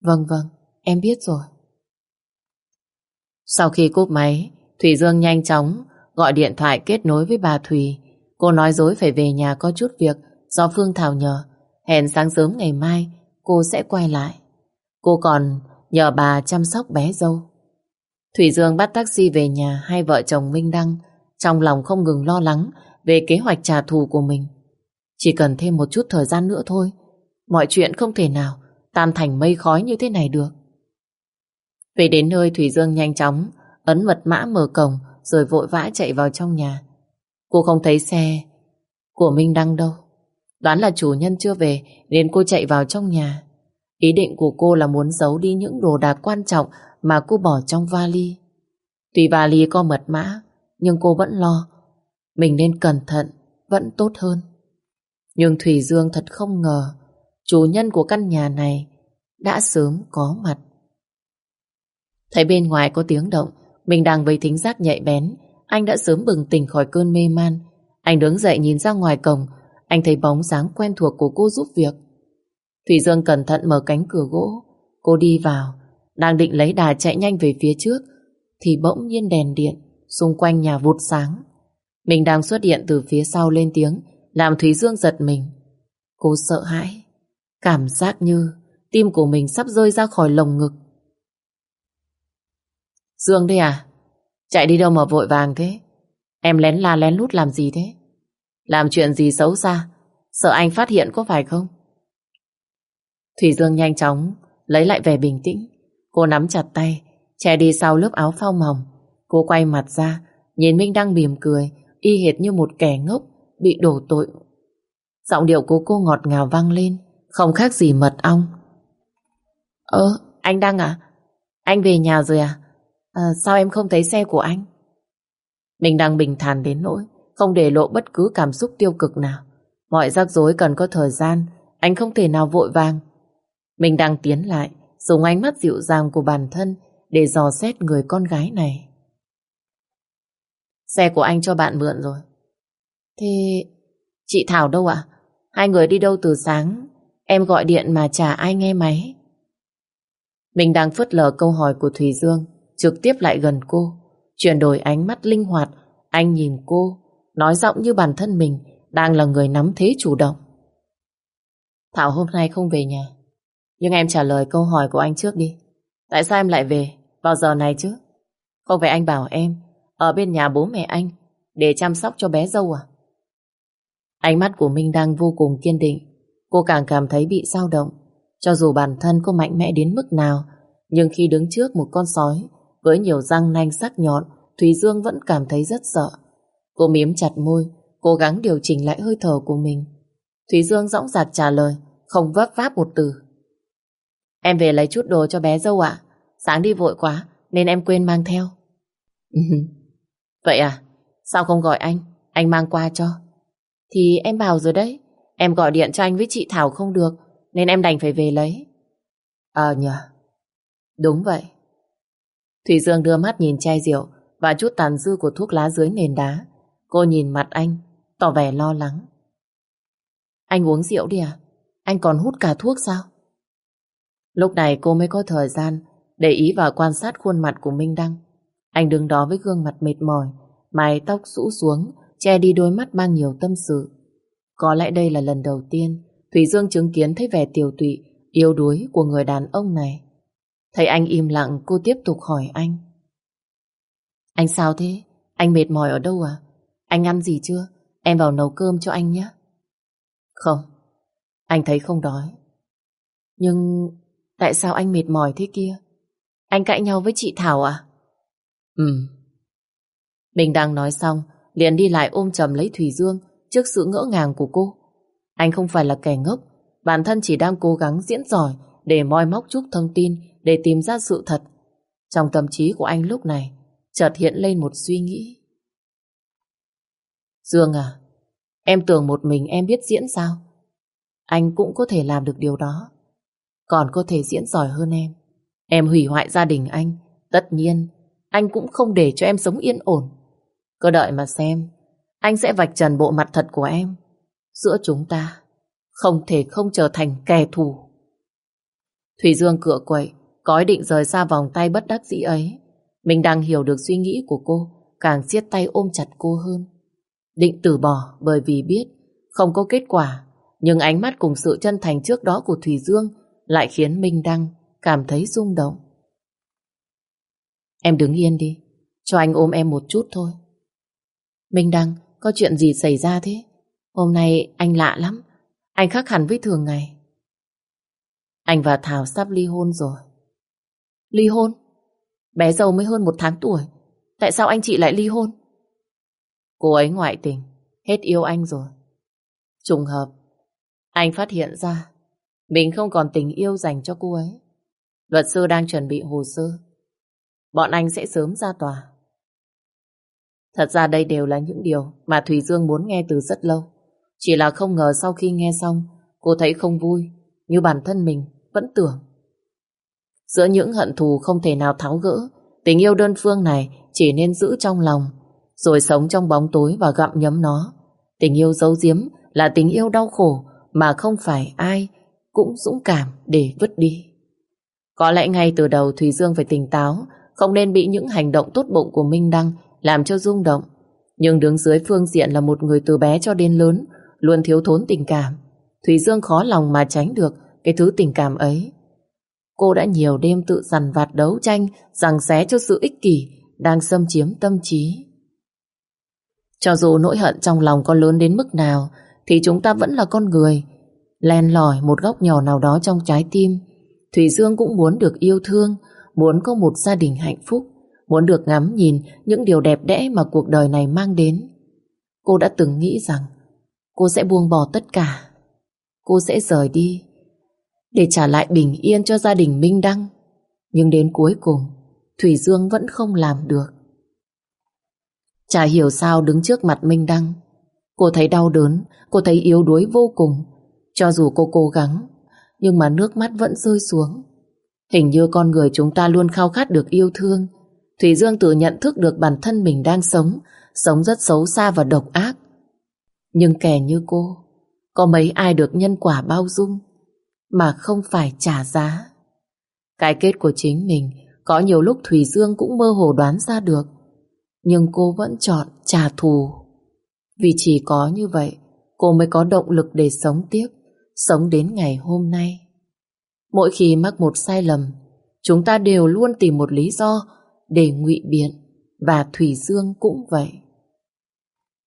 S1: Vâng vâng, em biết rồi. Sau khi cúp máy, Thủy Dương nhanh chóng gọi điện thoại kết nối với bà Thùy. Cô nói dối phải về nhà có chút việc do Phương Thảo nhờ. Hẹn sáng sớm ngày mai cô sẽ quay lại. Cô còn nhờ bà chăm sóc bé dâu. Thủy Dương bắt taxi về nhà hai vợ chồng Minh Đăng trong lòng không ngừng lo lắng về kế hoạch trả thù của mình. Chỉ cần thêm một chút thời gian nữa thôi, mọi chuyện không thể nào tan thành mây khói như thế này được. Về đến nơi Thủy Dương nhanh chóng ấn mật mã mở cổng rồi vội vã chạy vào trong nhà. Cô không thấy xe của Minh Đăng đâu. Đoán là chủ nhân chưa về nên cô chạy vào trong nhà. Ý định của cô là muốn giấu đi những đồ đạc quan trọng mà cô bỏ trong vali. Tuy vali có mật mã, nhưng cô vẫn lo. Mình nên cẩn thận, vẫn tốt hơn. Nhưng Thủy Dương thật không ngờ, chủ nhân của căn nhà này đã sớm có mặt. Thấy bên ngoài có tiếng động, mình đang với thính giác nhạy bén, anh đã sớm bừng tỉnh khỏi cơn mê man. Anh đứng dậy nhìn ra ngoài cổng, anh thấy bóng dáng quen thuộc của cô giúp việc. Thủy Dương cẩn thận mở cánh cửa gỗ, cô đi vào, đang định lấy đà chạy nhanh về phía trước, thì bỗng nhiên đèn điện xung quanh nhà vụt sáng. Mình đang xuất hiện từ phía sau lên tiếng, làm Thủy Dương giật mình. Cô sợ hãi, cảm giác như tim của mình sắp rơi ra khỏi lồng ngực. Dương đây à? Chạy đi đâu mà vội vàng thế? Em lén la lén lút làm gì thế? Làm chuyện gì xấu xa? Sợ anh phát hiện có phải không? Thủy Dương nhanh chóng lấy lại vẻ bình tĩnh. Cô nắm chặt tay, che đi sau lớp áo phao mỏng. Cô quay mặt ra, nhìn Minh đang mỉm cười, y hệt như một kẻ ngốc bị đổ tội. Giọng điệu của cô ngọt ngào vang lên, không khác gì mật ong. Ơ, anh đang à? Anh về nhà rồi à? À? Sao em không thấy xe của anh? Mình đang bình thản đến nỗi không để lộ bất cứ cảm xúc tiêu cực nào. Mọi rắc rối cần có thời gian, anh không thể nào vội vàng. Mình đang tiến lại, dùng ánh mắt dịu dàng của bản thân để dò xét người con gái này. Xe của anh cho bạn mượn rồi. Thế chị Thảo đâu ạ? Hai người đi đâu từ sáng? Em gọi điện mà trả ai nghe máy. Mình đang phớt lờ câu hỏi của Thùy Dương, trực tiếp lại gần cô, chuyển đổi ánh mắt linh hoạt, anh nhìn cô, nói giọng như bản thân mình đang là người nắm thế chủ động. Thảo hôm nay không về nhà, nhưng em trả lời câu hỏi của anh trước đi. Tại sao em lại về vào giờ này chứ? Không phải anh bảo em ở bên nhà bố mẹ anh để chăm sóc cho bé dâu à? Ánh mắt của Minh đang vô cùng kiên định. Cô càng cảm thấy bị dao động. Cho dù bản thân cô mạnh mẽ đến mức nào, nhưng khi đứng trước một con sói với nhiều răng nanh sắc nhọn, Thùy Dương vẫn cảm thấy rất sợ. Cô miếm chặt môi, cố gắng điều chỉnh lại hơi thở của mình. Thùy Dương dõng dạc trả lời, không vấp váp một từ. Em về lấy chút đồ cho bé dâu ạ. Sáng đi vội quá, nên em quên mang theo. Vậy à? Sao không gọi anh? Anh mang qua cho. Thì em bảo rồi đấy. Em gọi điện cho anh với chị Thảo không được, nên em đành phải về lấy. Ờ nhờ. Đúng vậy. Thủy Dương đưa mắt nhìn chai rượu và chút tàn dư của thuốc lá dưới nền đá. Cô nhìn mặt anh, tỏ vẻ lo lắng. Anh uống rượu đi à? Anh còn hút cả thuốc sao? Lúc này cô mới có thời gian để ý và quan sát khuôn mặt của Minh Đăng. Anh đứng đó với gương mặt mệt mỏi, mái tóc rũ xuống, che đi đôi mắt mang nhiều tâm sự. Có lẽ đây là lần đầu tiên Thủy Dương chứng kiến thấy vẻ tiểu tụy, yếu đuối của người đàn ông này. Thấy anh im lặng, cô tiếp tục hỏi anh. Anh sao thế? Anh mệt mỏi ở đâu à? Anh ăn gì chưa? Em vào nấu cơm cho anh nhé. Không, anh thấy không đói. Nhưng tại sao anh mệt mỏi thế kia? Anh cãi nhau với chị Thảo à? Ừ. Mình đang nói xong, liền đi lại ôm chầm lấy Thủy Dương trước sự ngỡ ngàng của cô. Anh không phải là kẻ ngốc, bản thân chỉ đang cố gắng diễn giỏi để moi móc chút thông tin để tìm ra sự thật. Trong tâm trí của anh lúc này chợt hiện lên một suy nghĩ. Dương à, em tưởng một mình em biết diễn sao? Anh cũng có thể làm được điều đó. Còn có thể diễn giỏi hơn em. Em hủy hoại gia đình anh. Tất nhiên, anh cũng không để cho em sống yên ổn. Cứ đợi mà xem, anh sẽ vạch trần bộ mặt thật của em. Giữa chúng ta, không thể không trở thành kẻ thù. Thủy Dương cựa quậy, có ý định rời xa vòng tay bất đắc dĩ ấy. Mình đang hiểu được suy nghĩ của cô, càng siết tay ôm chặt cô hơn. Định từ bỏ bởi vì biết không có kết quả, nhưng ánh mắt cùng sự chân thành trước đó của Thủy Dương lại khiến Minh Đăng cảm thấy rung động. Em đứng yên đi, cho anh ôm em một chút thôi. Minh Đăng, có chuyện gì xảy ra thế? Hôm nay anh lạ lắm, anh khác hẳn với thường ngày. Anh và Thảo sắp ly hôn rồi. Ly hôn? Bé dâu mới hơn một tháng tuổi, tại sao anh chị lại ly hôn? Cô ấy ngoại tình, hết yêu anh rồi. Trùng hợp, anh phát hiện ra mình không còn tình yêu dành cho cô ấy. Luật sư đang chuẩn bị hồ sơ. Bọn anh sẽ sớm ra tòa. Thật ra đây đều là những điều mà Thùy Dương muốn nghe từ rất lâu. Chỉ là không ngờ sau khi nghe xong, cô thấy không vui, như bản thân mình vẫn tưởng. Giữa những hận thù không thể nào tháo gỡ, tình yêu đơn phương này chỉ nên giữ trong lòng, rồi sống trong bóng tối và gặm nhấm nó. Tình yêu giấu giếm là tình yêu đau khổ mà không phải ai cũng dũng cảm để vứt đi. Có lẽ ngay từ đầu Thùy Dương phải tỉnh táo, không nên bị những hành động tốt bụng của Minh Đăng làm cho rung động. Nhưng đứng dưới phương diện là một người từ bé cho đến lớn, luôn thiếu thốn tình cảm. Thùy Dương khó lòng mà tránh được cái thứ tình cảm ấy. Cô đã nhiều đêm tự dằn vặt đấu tranh, rằng xé cho sự ích kỷ đang xâm chiếm tâm trí. Cho dù nỗi hận trong lòng có lớn đến mức nào, thì chúng ta vẫn là con người. Len lỏi một góc nhỏ nào đó trong trái tim, Thủy Dương cũng muốn được yêu thương, muốn có một gia đình hạnh phúc, muốn được ngắm nhìn những điều đẹp đẽ mà cuộc đời này mang đến. Cô đã từng nghĩ rằng cô sẽ buông bỏ tất cả. Cô sẽ rời đi để trả lại bình yên cho gia đình Minh Đăng. Nhưng đến cuối cùng, Thủy Dương vẫn không làm được. Chả hiểu sao đứng trước mặt Minh Đăng, cô thấy đau đớn, cô thấy yếu đuối vô cùng. Cho dù cô cố gắng, nhưng mà nước mắt vẫn rơi xuống. Hình như con người chúng ta luôn khao khát được yêu thương. Thủy Dương tự nhận thức được bản thân mình đang sống, sống rất xấu xa và độc ác. Nhưng kẻ như cô, có mấy ai được nhân quả bao dung, mà không phải trả giá. Cái kết của chính mình, có nhiều lúc Thủy Dương cũng mơ hồ đoán ra được. Nhưng cô vẫn chọn trả thù. Vì chỉ có như vậy, cô mới có động lực để sống tiếp sống đến ngày hôm nay. Mỗi khi mắc một sai lầm, chúng ta đều luôn tìm một lý do để ngụy biện và Thủy Dương cũng vậy.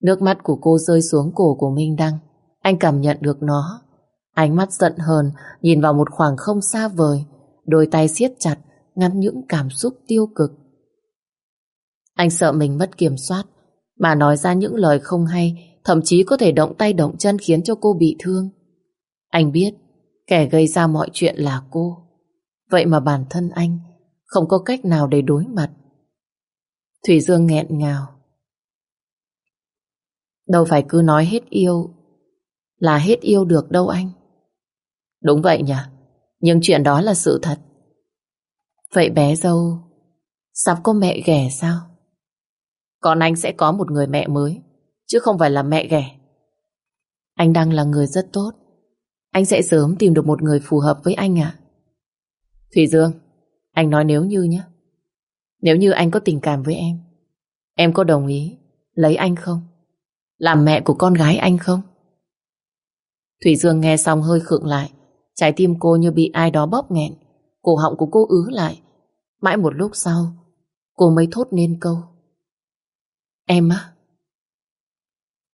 S1: Nước mắt của cô rơi xuống cổ của Minh Đăng. Anh cảm nhận được nó. Ánh mắt giận hờn nhìn vào một khoảng không xa vời, đôi tay siết chặt ngăn những cảm xúc tiêu cực. Anh sợ mình mất kiểm soát, mà nói ra những lời không hay, thậm chí có thể động tay động chân khiến cho cô bị thương. Anh biết kẻ gây ra mọi chuyện là cô. Vậy mà bản thân anh không có cách nào để đối mặt. Thủy Dương nghẹn ngào. Đâu phải cứ nói hết yêu là hết yêu được đâu anh. Đúng vậy nhỉ, nhưng chuyện đó là sự thật. Vậy bé dâu, sắp có mẹ ghẻ sao? Còn anh sẽ có một người mẹ mới, chứ không phải là mẹ ghẻ. Anh đang là người rất tốt. Anh sẽ sớm tìm được một người phù hợp với anh ạ. Thủy Dương, anh nói nếu như nhé. Nếu như anh có tình cảm với em, em có đồng ý lấy anh không? Làm mẹ của con gái anh không? Thủy Dương nghe xong hơi khựng lại. Trái tim cô như bị ai đó bóp nghẹn. Cổ họng của cô ứ lại. Mãi một lúc sau, cô mới thốt nên câu. Em á?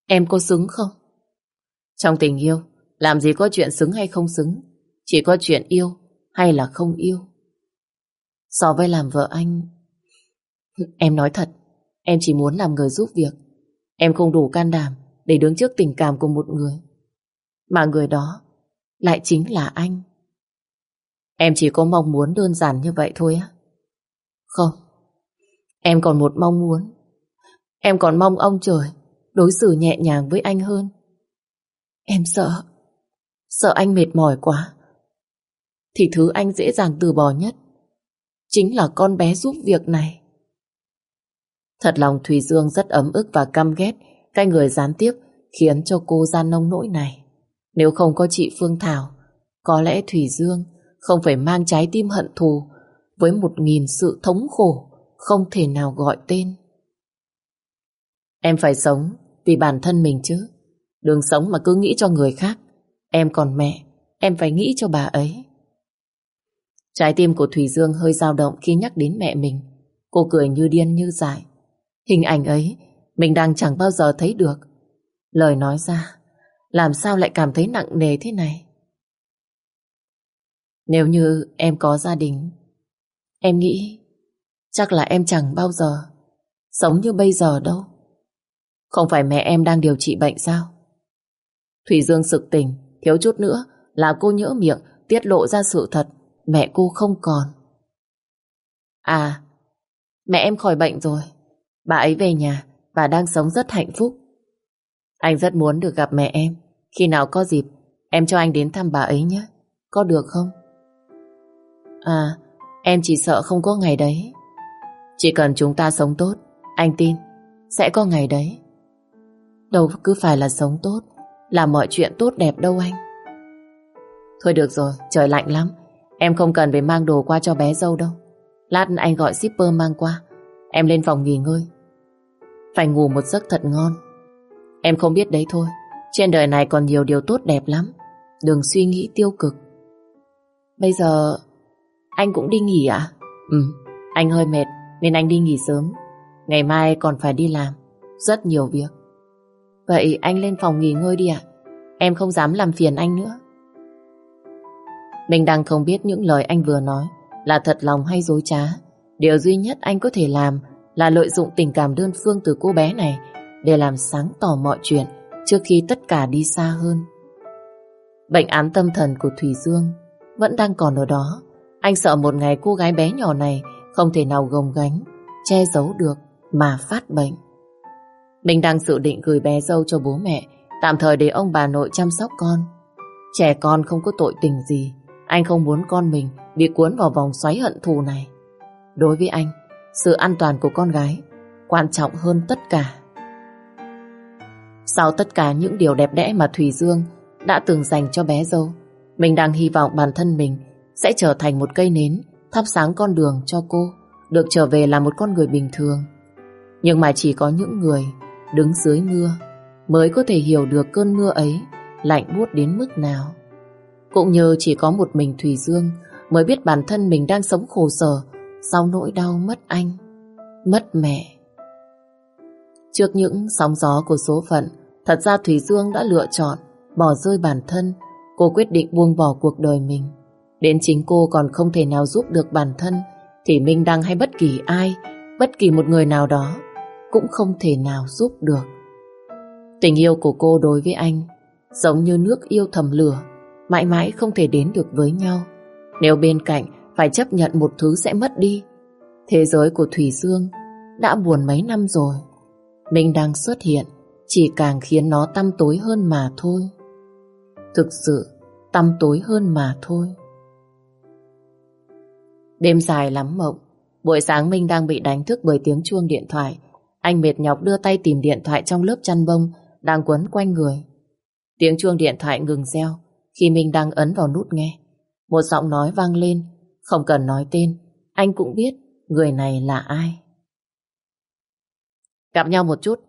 S1: Em có xứng không? Trong tình yêu, làm gì có chuyện xứng hay không xứng. Chỉ có chuyện yêu hay là không yêu. So với làm vợ anh... Em nói thật, em chỉ muốn làm người giúp việc. Em không đủ can đảm để đứng trước tình cảm của một người. Mà người đó lại chính là anh. Em chỉ có mong muốn đơn giản như vậy thôi á. Không, em còn một mong muốn. Em còn mong ông trời đối xử nhẹ nhàng với anh hơn. Em sợ, sợ anh mệt mỏi quá. Thì thứ anh dễ dàng từ bỏ nhất chính là con bé giúp việc này. Thật lòng Thùy Dương rất ấm ức và căm ghét cái người gián tiếp khiến cho cô ra nông nỗi này. Nếu không có chị Phương Thảo, có lẽ Thủy Dương không phải mang trái tim hận thù với một nghìn sự thống khổ không thể nào gọi tên. Em phải sống vì bản thân mình chứ. Đừng sống mà cứ nghĩ cho người khác. Em còn mẹ, em phải nghĩ cho bà ấy. Trái tim của Thủy Dương hơi dao động khi nhắc đến mẹ mình. Cô cười như điên như dại. Hình ảnh ấy mình đang chẳng bao giờ thấy được. Lời nói ra, làm sao lại cảm thấy nặng nề thế này? Nếu như em có gia đình, em nghĩ chắc là em chẳng bao giờ sống như bây giờ đâu. Không phải mẹ em đang điều trị bệnh sao? Thủy Dương sực tỉnh, thiếu chút nữa là cô nhỡ miệng tiết lộ ra sự thật mẹ cô không còn. À, mẹ em khỏi bệnh rồi. Bà ấy về nhà và đang sống rất hạnh phúc. Anh rất muốn được gặp mẹ em. Khi nào có dịp, em cho anh đến thăm bà ấy nhé. Có được không? À, em chỉ sợ không có ngày đấy. Chỉ cần chúng ta sống tốt, anh tin, sẽ có ngày đấy. Đâu cứ phải là sống tốt, làm mọi chuyện tốt đẹp đâu anh. Thôi được rồi, trời lạnh lắm. Em không cần phải mang đồ qua cho bé dâu đâu. Lát anh gọi shipper mang qua. Em lên phòng nghỉ ngơi. Phải ngủ một giấc thật ngon. Em không biết đấy thôi. Trên đời này còn nhiều điều tốt đẹp lắm. Đừng suy nghĩ tiêu cực. Bây giờ anh cũng đi nghỉ ạ? Ừ, anh hơi mệt nên anh đi nghỉ sớm. Ngày mai còn phải đi làm. Rất nhiều việc. Vậy anh lên phòng nghỉ ngơi đi ạ. Em không dám làm phiền anh nữa. Mình đang không biết những lời anh vừa nói là thật lòng hay dối trá. Điều duy nhất anh có thể làm là lợi dụng tình cảm đơn phương từ cô bé này để làm sáng tỏ mọi chuyện trước khi tất cả đi xa hơn. Bệnh án tâm thần của Thủy Dương vẫn đang còn ở đó. Anh sợ một ngày cô gái bé nhỏ này không thể nào gồng gánh, che giấu được mà phát bệnh. Mình đang dự định gửi bé dâu cho bố mẹ, tạm thời để ông bà nội chăm sóc con. Trẻ con không có tội tình gì, anh không muốn con mình bị cuốn vào vòng xoáy hận thù này. Đối với anh, sự an toàn của con gái quan trọng hơn tất cả. Sau tất cả những điều đẹp đẽ mà Thùy Dương đã từng dành cho bé dâu, mình đang hy vọng bản thân mình sẽ trở thành một cây nến thắp sáng con đường cho cô được trở về là một con người bình thường. Nhưng mà chỉ có những người đứng dưới mưa mới có thể hiểu được cơn mưa ấy lạnh buốt đến mức nào. Cũng như chỉ có một mình Thùy Dương mới biết bản thân mình đang sống khổ sở sau nỗi đau mất anh, mất mẹ. Trước những sóng gió của số phận, thật ra thủy Dương đã lựa chọn bỏ rơi bản thân, cô quyết định buông bỏ cuộc đời mình. Đến chính cô còn không thể nào giúp được bản thân, thì Minh Đăng hay bất kỳ ai, bất kỳ một người nào đó, cũng không thể nào giúp được. Tình yêu của cô đối với anh giống như nước yêu thầm lửa, mãi mãi không thể đến được với nhau. Nếu bên cạnh phải chấp nhận một thứ sẽ mất đi, thế giới của Thủy Dương đã buồn mấy năm rồi. Mình đang xuất hiện chỉ càng khiến nó tăm tối hơn mà thôi. Thực sự tăm tối hơn mà thôi. Đêm dài lắm mộng, buổi sáng Minh đang bị đánh thức bởi tiếng chuông điện thoại. Anh mệt nhọc đưa tay tìm điện thoại trong lớp chăn bông đang quấn quanh người. Tiếng chuông điện thoại ngừng reo khi Minh đang ấn vào nút nghe. Một giọng nói vang lên, không cần nói tên, anh cũng biết người này là ai. Gặp nhau một chút,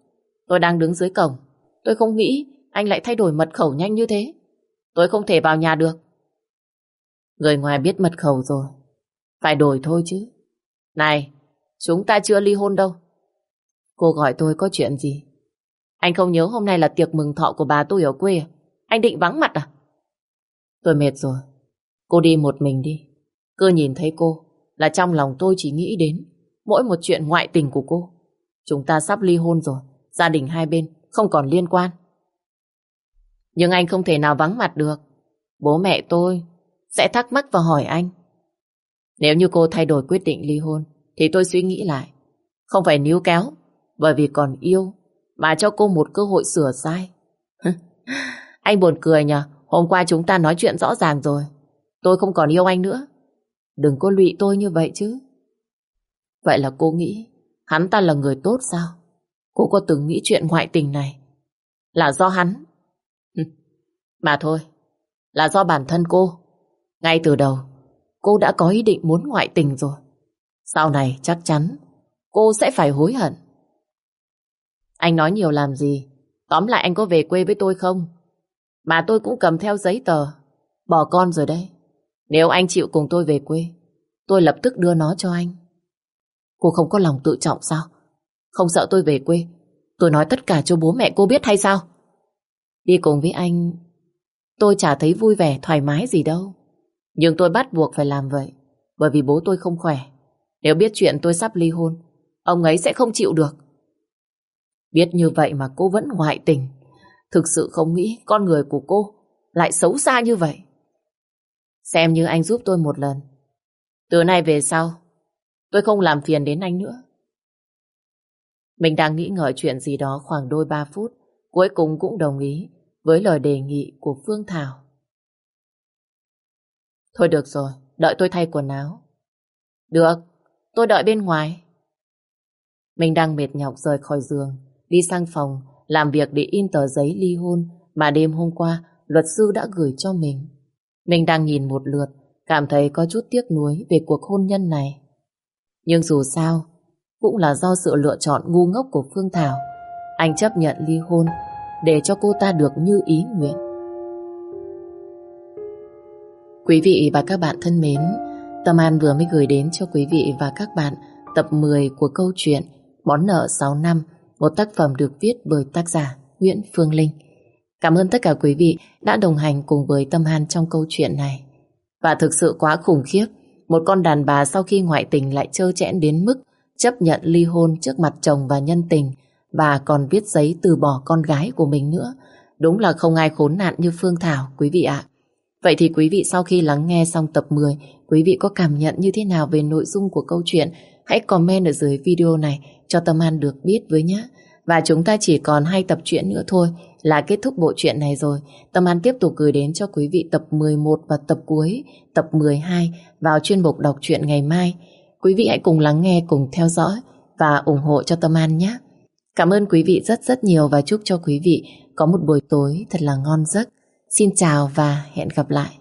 S1: tôi đang đứng dưới cổng. Tôi không nghĩ anh lại thay đổi mật khẩu nhanh như thế. Tôi không thể vào nhà được. Người ngoài biết mật khẩu rồi. Phải đổi thôi chứ. Này, chúng ta chưa ly hôn đâu. Cô gọi tôi có chuyện gì? Anh không nhớ hôm nay là tiệc mừng thọ của bà tôi ở quê? À? Anh định vắng mặt à? Tôi mệt rồi. Cô đi một mình đi. Cứ nhìn thấy cô là trong lòng tôi chỉ nghĩ đến mỗi một chuyện ngoại tình của cô. Chúng ta sắp ly hôn rồi. Gia đình hai bên không còn liên quan. Nhưng anh không thể nào vắng mặt được. Bố mẹ tôi sẽ thắc mắc và hỏi anh. Nếu như cô thay đổi quyết định ly hôn thì tôi suy nghĩ lại. Không phải níu kéo bởi vì còn yêu mà cho cô một cơ hội sửa sai. anh buồn cười nhờ, hôm qua chúng ta nói chuyện rõ ràng rồi. Tôi không còn yêu anh nữa. Đừng có lụy tôi như vậy chứ. Vậy là cô nghĩ hắn ta là người tốt sao? Cô có từng nghĩ chuyện ngoại tình này là do hắn? Mà thôi, là do bản thân cô. Ngay từ đầu, cô đã có ý định muốn ngoại tình rồi. Sau này chắc chắn cô sẽ phải hối hận. Anh nói nhiều làm gì? Tóm lại anh có về quê với tôi không? Mà tôi cũng cầm theo giấy tờ. Bỏ con rồi đấy. Nếu anh chịu cùng tôi về quê, tôi lập tức đưa nó cho anh. Cô không có lòng tự trọng sao? Không sợ tôi về quê, tôi nói tất cả cho bố mẹ cô biết hay sao? Đi cùng với anh, tôi chả thấy vui vẻ, thoải mái gì đâu. Nhưng tôi bắt buộc phải làm vậy, bởi vì bố tôi không khỏe. Nếu biết chuyện tôi sắp ly hôn, ông ấy sẽ không chịu được. Biết như vậy mà cô vẫn ngoại tình. Thực sự không nghĩ con người của cô lại xấu xa như vậy. Xem như anh giúp tôi một lần. Từ nay về sau, tôi không làm phiền đến anh nữa. Mình đang nghĩ ngợi chuyện gì đó khoảng đôi ba phút, cuối cùng cũng đồng ý với lời đề nghị của Phương Thảo. Thôi được rồi, đợi tôi thay quần áo. Được, tôi đợi bên ngoài. Mình đang mệt nhọc rời khỏi giường, đi sang phòng, làm việc để in tờ giấy ly hôn mà đêm hôm qua luật sư đã gửi cho mình. Mình đang nhìn một lượt, cảm thấy có chút tiếc nuối về cuộc hôn nhân này. Nhưng dù sao, cũng là do sự lựa chọn ngu ngốc của Phương Thảo. Anh chấp nhận ly hôn để cho cô ta được như ý nguyện. Quý vị và các bạn thân mến, Tâm An vừa mới gửi đến cho quý vị và các bạn tập 10 của câu chuyện Món nợ 6 năm một tác phẩm được viết bởi tác giả Nguyễn Phương Linh. Cảm ơn tất cả quý vị đã đồng hành cùng với Tâm An trong câu chuyện này. Và thực sự quá khủng khiếp, một con đàn bà sau khi ngoại tình lại trơ chẽn đến mức chấp nhận ly hôn trước mặt chồng và nhân tình và còn viết giấy từ bỏ con gái của mình nữa. Đúng là không ai khốn nạn như Phương Thảo, quý vị ạ. Vậy thì quý vị sau khi lắng nghe xong tập 10, quý vị có cảm nhận như thế nào về nội dung của câu chuyện? Hãy comment ở dưới video này cho Tâm An được biết với nhé. Và chúng ta chỉ còn hai tập truyện nữa thôi là kết thúc bộ truyện này rồi. Tâm An tiếp tục gửi đến cho quý vị tập 11 và tập cuối, tập 12 vào chuyên mục đọc truyện ngày mai. Quý vị hãy cùng lắng nghe, cùng theo dõi và ủng hộ cho Tâm An nhé. Cảm ơn quý vị rất rất nhiều và chúc cho quý vị có một buổi tối thật là ngon giấc. Xin chào và hẹn gặp lại.